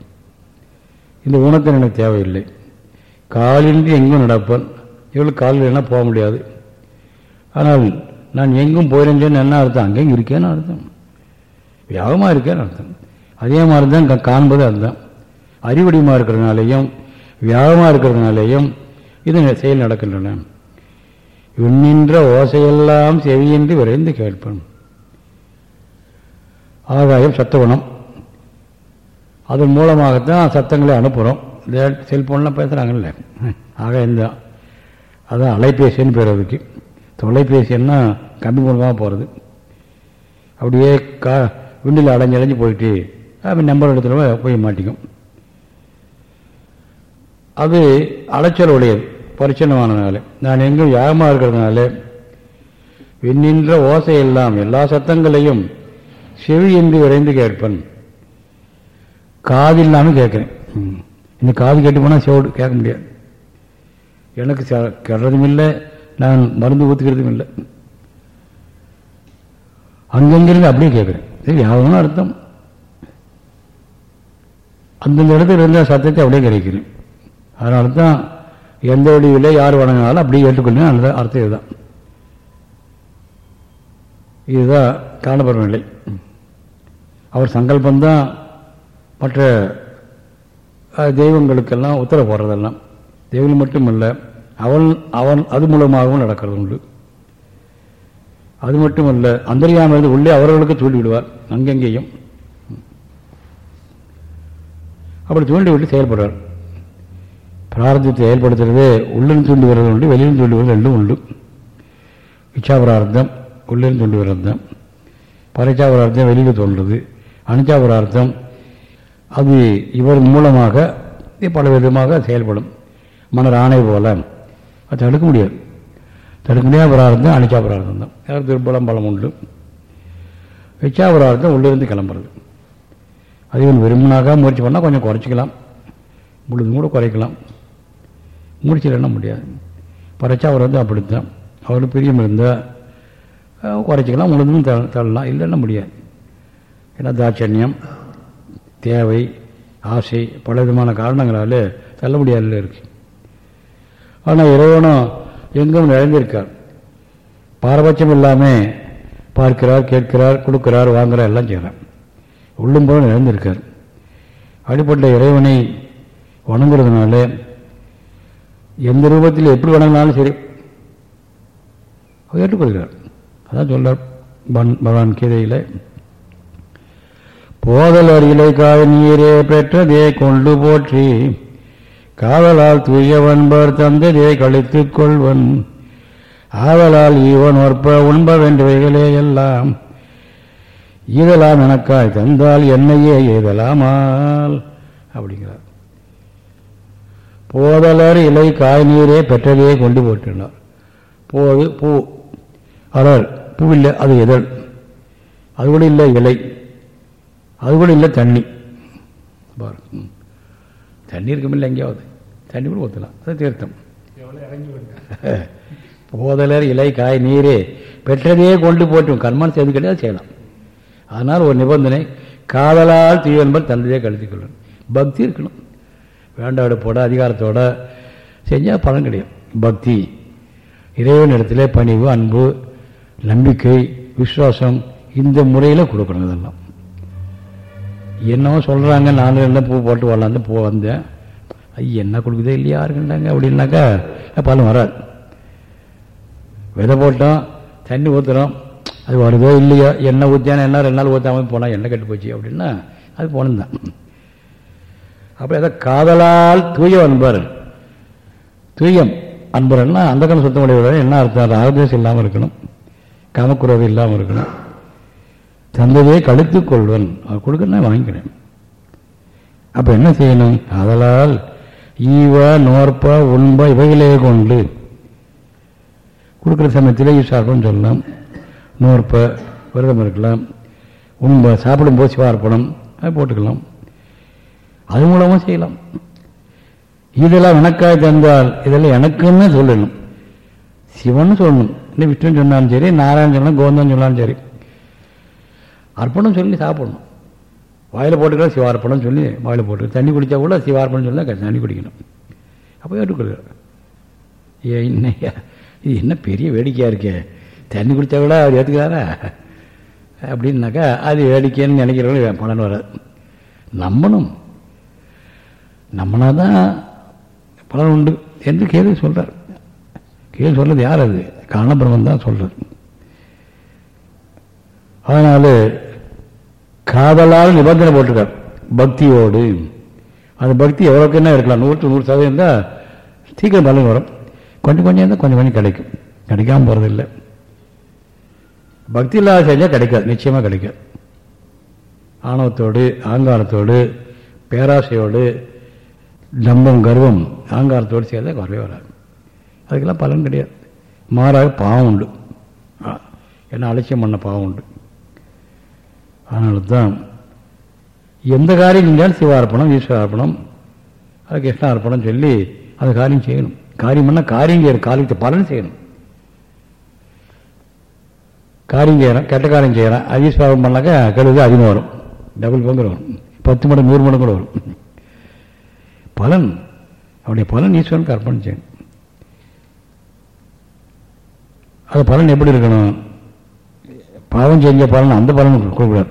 இந்த குணத்தை எனக்கு தேவையில்லை. காலின்றி எங்கும் நடப்பன். இவளுக்கு காலில் இல்லைன்னா போக முடியாது. ஆனால் நான் எங்கும் போயிருந்தேன்னு என்ன அர்த்தம்? அங்கேயும் இருக்கேன்னு அர்த்தம். வியாபமாக இருக்கேன்னு அர்த்தம். அதே மாதிரி தான் காண்பது அதுதான். அறிவடிமாக இருக்கிறதுனாலையும் வியாபமாக இருக்கிறதுனாலேயும் இது செயல் நடக்கின்றன. விண்ணின்ற ஓசையெல்லாம் செவியின்றி விரைந்து கேட்பன். ஆகாயம் சத்தகுணம் அதன் மூலமாகத்தான் சத்தங்களை அனுப்புகிறோம் இந்த செல்ஃபோன்லாம் பேசுகிறாங்கல்ல ஆகாயம் தான் அதான் அலைபேசின்னு பேர் அதுக்கு. தொலைபேசின்னா கம்மி மூலமாக போகிறது அப்படியே கா விண்டில் அடைஞ்சு அடைஞ்சு போயிட்டு அப்படி நம்பர் இடத்துல போய் மாட்டிக்கும். அது அலைச்சல் உடையது பரிச்சனமானதுனால நான் எங்கும் யாகமாக இருக்கிறதுனால விண்ணின்ற ஓசை எல்லாம் எல்லா சத்தங்களையும் செவி என்று விரைந்து கேட்பன். காது இல்லாமல் கேட்குறேன். இந்த காது கேட்டு போனால் செவிடு கேட்க முடியாது. எனக்கு கெடுறதும் இல்லை நான் மருந்து ஊற்றுக்கிறதும் இல்லை. அங்கங்கிருந்து அப்படியே கேட்குறேன். சரி யாவதுன்னு அர்த்தம். அந்தந்த இடத்துல இருந்த சத்தத்தை அப்படியே கிடைக்கணும் அதனால தான் எந்த வழியில் யார் வணங்கினாலும் அப்படியே ஏற்றுக்கொள்ளணும் அந்த அர்த்தம் இதுதான். இதுதான் காரணபெறும் நிலை அவர் சங்கல்பந்தான் மற்ற தெய்வங்களுக்கெல்லாம் உத்தரவு போடுறதெல்லாம். தெய்வங்கள் மட்டுமல்ல அவன் அவன் அது மூலமாகவும் நடக்கிறது உண்டு. அது மட்டுமல்ல அந்தரியாமல் உள்ளே அவர்களுக்கு தூண்டி விடுவார் அங்கெங்கேயும். அப்படி தூண்டி விட்டு செயல்படுறார். பிரார்த்தத்தை செயல்படுத்துறது உள்ளிருந்து தூண்டி வர்றது உண்டு வெளியிருந்து தூண்டி வர்றது ரெண்டும் உண்டு. இச்சா பிரார்த்தம் உள்ளிருந்து தூண்டி வர்றதுதான். தான் பிரார்த்தம் வெளியில் தோன்றுறது. அனுச்சா பிரார்த்தம் அது இவர் மூலமாக பல விதமாக செயல்படும். மன்னர் ஆணை போல. அது தடுக்க முடியாது. தடுக்க முடியாத பிரார்த்தம் அனிச்சா பிரார்த்தம் தான் யார் துர்பலம் பலம் உண்டு. இச்சா பிரார்த்தம் உள்ளிருந்து கிளம்புறது. அது இவன் விரும்பினாக்கா முயற்சி பண்ணால் கொஞ்சம் குறைச்சிக்கலாம். முழுதும் கூட குறைக்கலாம். முடிச்சிடலாம் முடியாது. பறைச்சா அவர் வந்து அப்படித்தான். அவருக்கு பிரியம் இருந்தால் குறைச்சிக்கலாம் முழுதும் த தள்ளலாம். இல்லைன்னா முடியாது. ஏன்னா தாட்சண்யம் தேவை ஆசை பல விதமான காரணங்களால் தள்ள முடியாதுல இருக்கு. ஆனால் இறைவனும் எங்கும் நிறைந்திருக்கார். பாரபட்சம் இல்லாமல் பார்க்கிறார் கேட்கிறார் கொடுக்கிறார் வாங்குறார் எல்லாம் செய்கிறார். உள்ளும் போல அடிப்பட்ட அப்படிப்பட்ட இறைவனை வணங்குறதுனால எந்த ரூபத்தில் எப்படி வணங்கினாலும் சரி அவர் ஏற்றுக்கொள்கிறார். அதான் சொல்றார் பகவான் கீதையில் போதல் அருகிலை காய் நீரே பெற்றதே கொண்டு போற்றி காவலால் தூயவன்பர் தந்ததே கழித்துக் கொள்வன் ஆவலால் ஈவன் ஒற்ப உண்பவென்றவைகளே எல்லாம் ஈதலாம் எனக்காய் தந்தால் என்னையே ஈதலாமால் அப்படிங்கிறார். போதலர் இலை காய் நீரே பெற்றதே கொண்டு போட்டுள்ளார் போது பூ அலர் பூ இல்லை அது இதழ். அது கூட இல்லை இலை. அது கூட இல்லை தண்ணி. பாரு. தண்ணி இருக்குமில்ல எங்கேயாவது. தண்ணி கூட ஊற்றலாம் அது தீர்த்தம். (laughs) போதலர் இலை காய் நீரே பெற்றதையே கொண்டு போட்டும். கர்மம் செய்து கிடையாது செய்யலாம். அதனால் ஒரு நிபந்தனை காதலால் தீவன்பர் தன்னுடைய கழித்துக் கொள்ளணும் பக்தி இருக்கணும். வேண்டாடு போட அதிகாரத்தோட செஞ்சால் பலன் கிடையாது பக்தி இறைவன் இடத்துல பணிவு அன்பு நம்பிக்கை விசுவாசம் இந்த முறையில் கொடுக்கணும் இதெல்லாம். என்னவோ சொல்கிறாங்க நானும் எல்லாம் பூ போட்டு வரலான்னு பூ வந்தேன். ஐய என்ன கொடுக்குதே இல்லையா இருக்குண்டாங்க அப்படின்னாக்கா பலன் வராது. விதை போட்டோம் தண்ணி ஊற்றுறோம் அது வருதோ இல்லையோ என்ன ஊற்றியான என்ன ரெண்டு நாள் ஊற்றாமல் போனால் எண்ணெய் கெட்டு போச்சு அப்படின்னா அது போனது தான். அப்படி அதை காதலால் தூய அன்பர். தூயம் அன்பர்னா அந்த கணம் சுத்தம் உடையவர் என்ன அர்த்தம்? ராகதேசம் இல்லாமல் இருக்கணும். காமக்குறவு இல்லாமல் இருக்கணும். தந்ததே கழித்துக் கொள்வன். அவர் கொடுக்கணும் வாங்கிக்கிறேன். அப்போ என்ன செய்யணும்? காதலால் ஈவ நோற்ப உண்ப இவைகளே கொண்டு கொடுக்குற சமயத்தில் ஈஸ்வரப்பம் சொல்லலாம் நோற்ப விரதம் இருக்கலாம். உண்ப சாப்பிடும்போது சிவார்ப்பணம் அது போட்டுக்கலாம். அது மூலமாக செய்யலாம். இதெல்லாம் எனக்காக தந்தால் இதெல்லாம் எனக்குன்னு சொல்லணும். சிவன் சொல்லணும். இல்லை விஷ்ணுன்னு சொன்னாலும் சரி நாராயணன் சொன்னாலும் கோந்தன் சொன்னாலும் சரி. அர்ப்பணம் சொல்லி சாப்பிடணும். வாயில் போட்டுக்கலாம் சிவார்ப்பணம் சொல்லி வாயில் போட்டு தண்ணி குடித்தா கூட சிவார்ப்பணம் சொல்லி தண்ணி குடிக்கணும். அப்போ ஏற்றுக்கொள்கிறார் ஏ இன்னையா இது என்ன பெரிய வேடிக்கையாக இருக்கே. தண்ணி குடித்தா கூட அவர் ஏற்றுக்கிறாரா அப்படின்னாக்கா அது வேடிக்கைன்னு நினைக்கிறவங்க பலன் வராது. நம்பணும் நம்பினாதான் பலன் உண்டு என்று கேள்வி சொல்கிறார் கேள்வி சொல்கிறது யார் அது? காரணபிரமன் தான் சொல்கிறார் அதனால் காதலால் நிபந்தனை போட்டிருக்கார். பக்தியோடு. அந்த பக்தி எவ்வளோக்கு என்ன இருக்கலாம்? நூற்று நூறு சதவீதம் தான் சீக்கிரம் பலன் வரும். கொஞ்சம் கொஞ்சம் இருந்தால் கொஞ்சம் கொஞ்சம் கிடைக்கும். கிடைக்காம போகிறதில்லை பக்தி இல்லாத செஞ்சால் கிடைக்காது நிச்சயமாக கிடைக்காது. ஆணவத்தோடு ஆங்காரத்தோடு பேராசையோடு தம்பம் கர்வம் ஆங்காரத்தோடு சேர்ந்தால் வரவே வராது. அதுக்கெல்லாம் பலன் கிடையாது. மாறாக பாவம் உண்டு. என்ன அலட்சியம் பண்ண பாவம் உண்டு. அதனால தான் எந்த காரியம் செஞ்சாலும் சிவார்ப்பணம் ஈஸ்வரார்ப்பணம் அது கிருஷ்ணார்ப்பணம் சொல்லி அந்த காரியம் செய்யணும். காரியம் பண்ணால் காரியம் செய்யணும். காரியத்தை பலன் செய்யணும். காரியம் செய்கிறான் கெட்ட காரியம் செய்யறோம் அதீஸ்வரம் பண்ணாக்கா கழுது அதிகமாக வரும். டபுள் பங்கு வரும். பத்து மடங்கு நூறு மடங்கு கூட வரும். பலன். அவருடைய பலன் ஈஸ்வரனுக்கு அர்ப்பணம் செய்யணும். அது பலன் எப்படி இருக்கணும்? பாவம் செஞ்ச பலன் அந்த பலன் கொடுக்கூடாது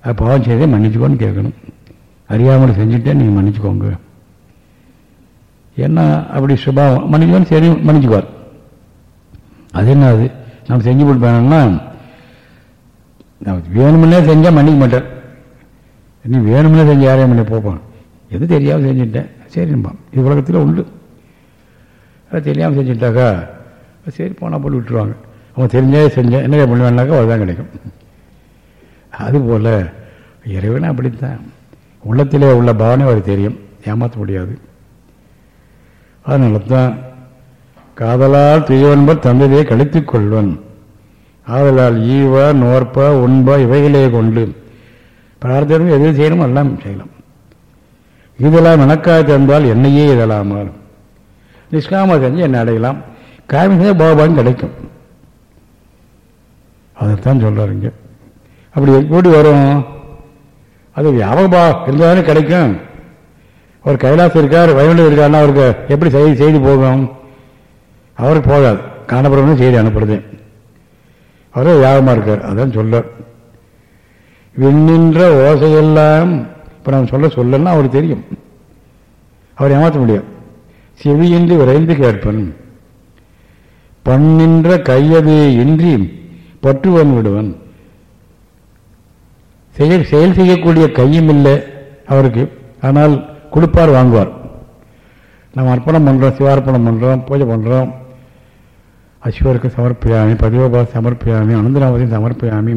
அது பாவம் செய்தே மன்னிச்சுக்கோன்னு கேட்கணும். அறியாமல் செஞ்சுட்டே நீங்கள் மன்னிச்சுக்கோங்க. என்ன அப்படி சுபாவம். மன்னிச்சுக்கோன்னு சரி மன்னிச்சுக்குவார் அது என்ன அது நம்ம செஞ்சு கொடுப்பேன்னா வேணுமுன்னே செஞ்சால் மன்னிக்க மாட்டேன் நீ வேணுமுன்னே செஞ்சு யாரையும் பண்ணி போப்பான். எது தெரியாமல் செஞ்சுட்டேன். சரிம்பான் இது உலகத்தில் உண்டு. அது தெரியாமல் செஞ்சுட்டாக்கா சரி போனால் போட்டு விட்டுருவாங்க. அவன் தெரிஞ்சே செஞ்சேன் என்ன பண்ணுவேன்னாக்கா அதுதான் கிடைக்கும். அதுபோல் இறைவனை அப்படித்தான். உள்ளத்திலே உள்ள பாவனை அவர் தெரியும். ஏமாற்ற முடியாது. அதனால தான் காதலால் துயவன்பர் தந்ததையை கழித்துக் கொள்வன். ஆதலால் ஈவ நோற்ப உண்ப இவைகளே கொண்டு பிரார்த்தனை எது செய்யணும் எல்லாம் செய்யலாம். இதெல்லாம் எனக்காக தந்தால் என்னையே இதலாமல் நிஷ்காம செஞ்சு என்ன அடையலாம். காமிசே செஞ்சால் கிடைக்கும். அதைத்தான் சொல்றாருங்க அப்படி எப்படி வரும்? அது வியாபகபா இருந்தாலும் கிடைக்கும். அவர் கைலாசம் இருக்கார் வயலில் இருக்காருன்னா அவருக்கு எப்படி செய்தி செய்தி போகும்? அவருக்கு போகாது. காணப்படுறது செய்தி அனுப்புறது. அவரே யாகமாக இருக்கார். அதான் சொல்ல விண்ணின்ற ஓசையெல்லாம் இப்போ நான் சொல்ல சொல்லலாம் அவருக்கு தெரியும். அவர் ஏமாற்ற முடியும் செவியின்றி விரைந்து கேட்பன். பண்ணின்ற கையது இன்றி பற்றுவன் விடுவன். செயல் செயல் செய்யக்கூடிய கையும் இல்லை அவருக்கு. ஆனால் கொடுப்பார் வாங்குவார். நம்ம அர்ப்பணம் பண்ணுறோம் சிவார்ப்பணம் பண்ணுறோம் பூஜை பண்ணுறோம் அஸ்வருக்கு சமர்ப்பியாமி பதிவோபா சமர்ப்பியாமி அனந்தநாமதி சமர்ப்பியாமி.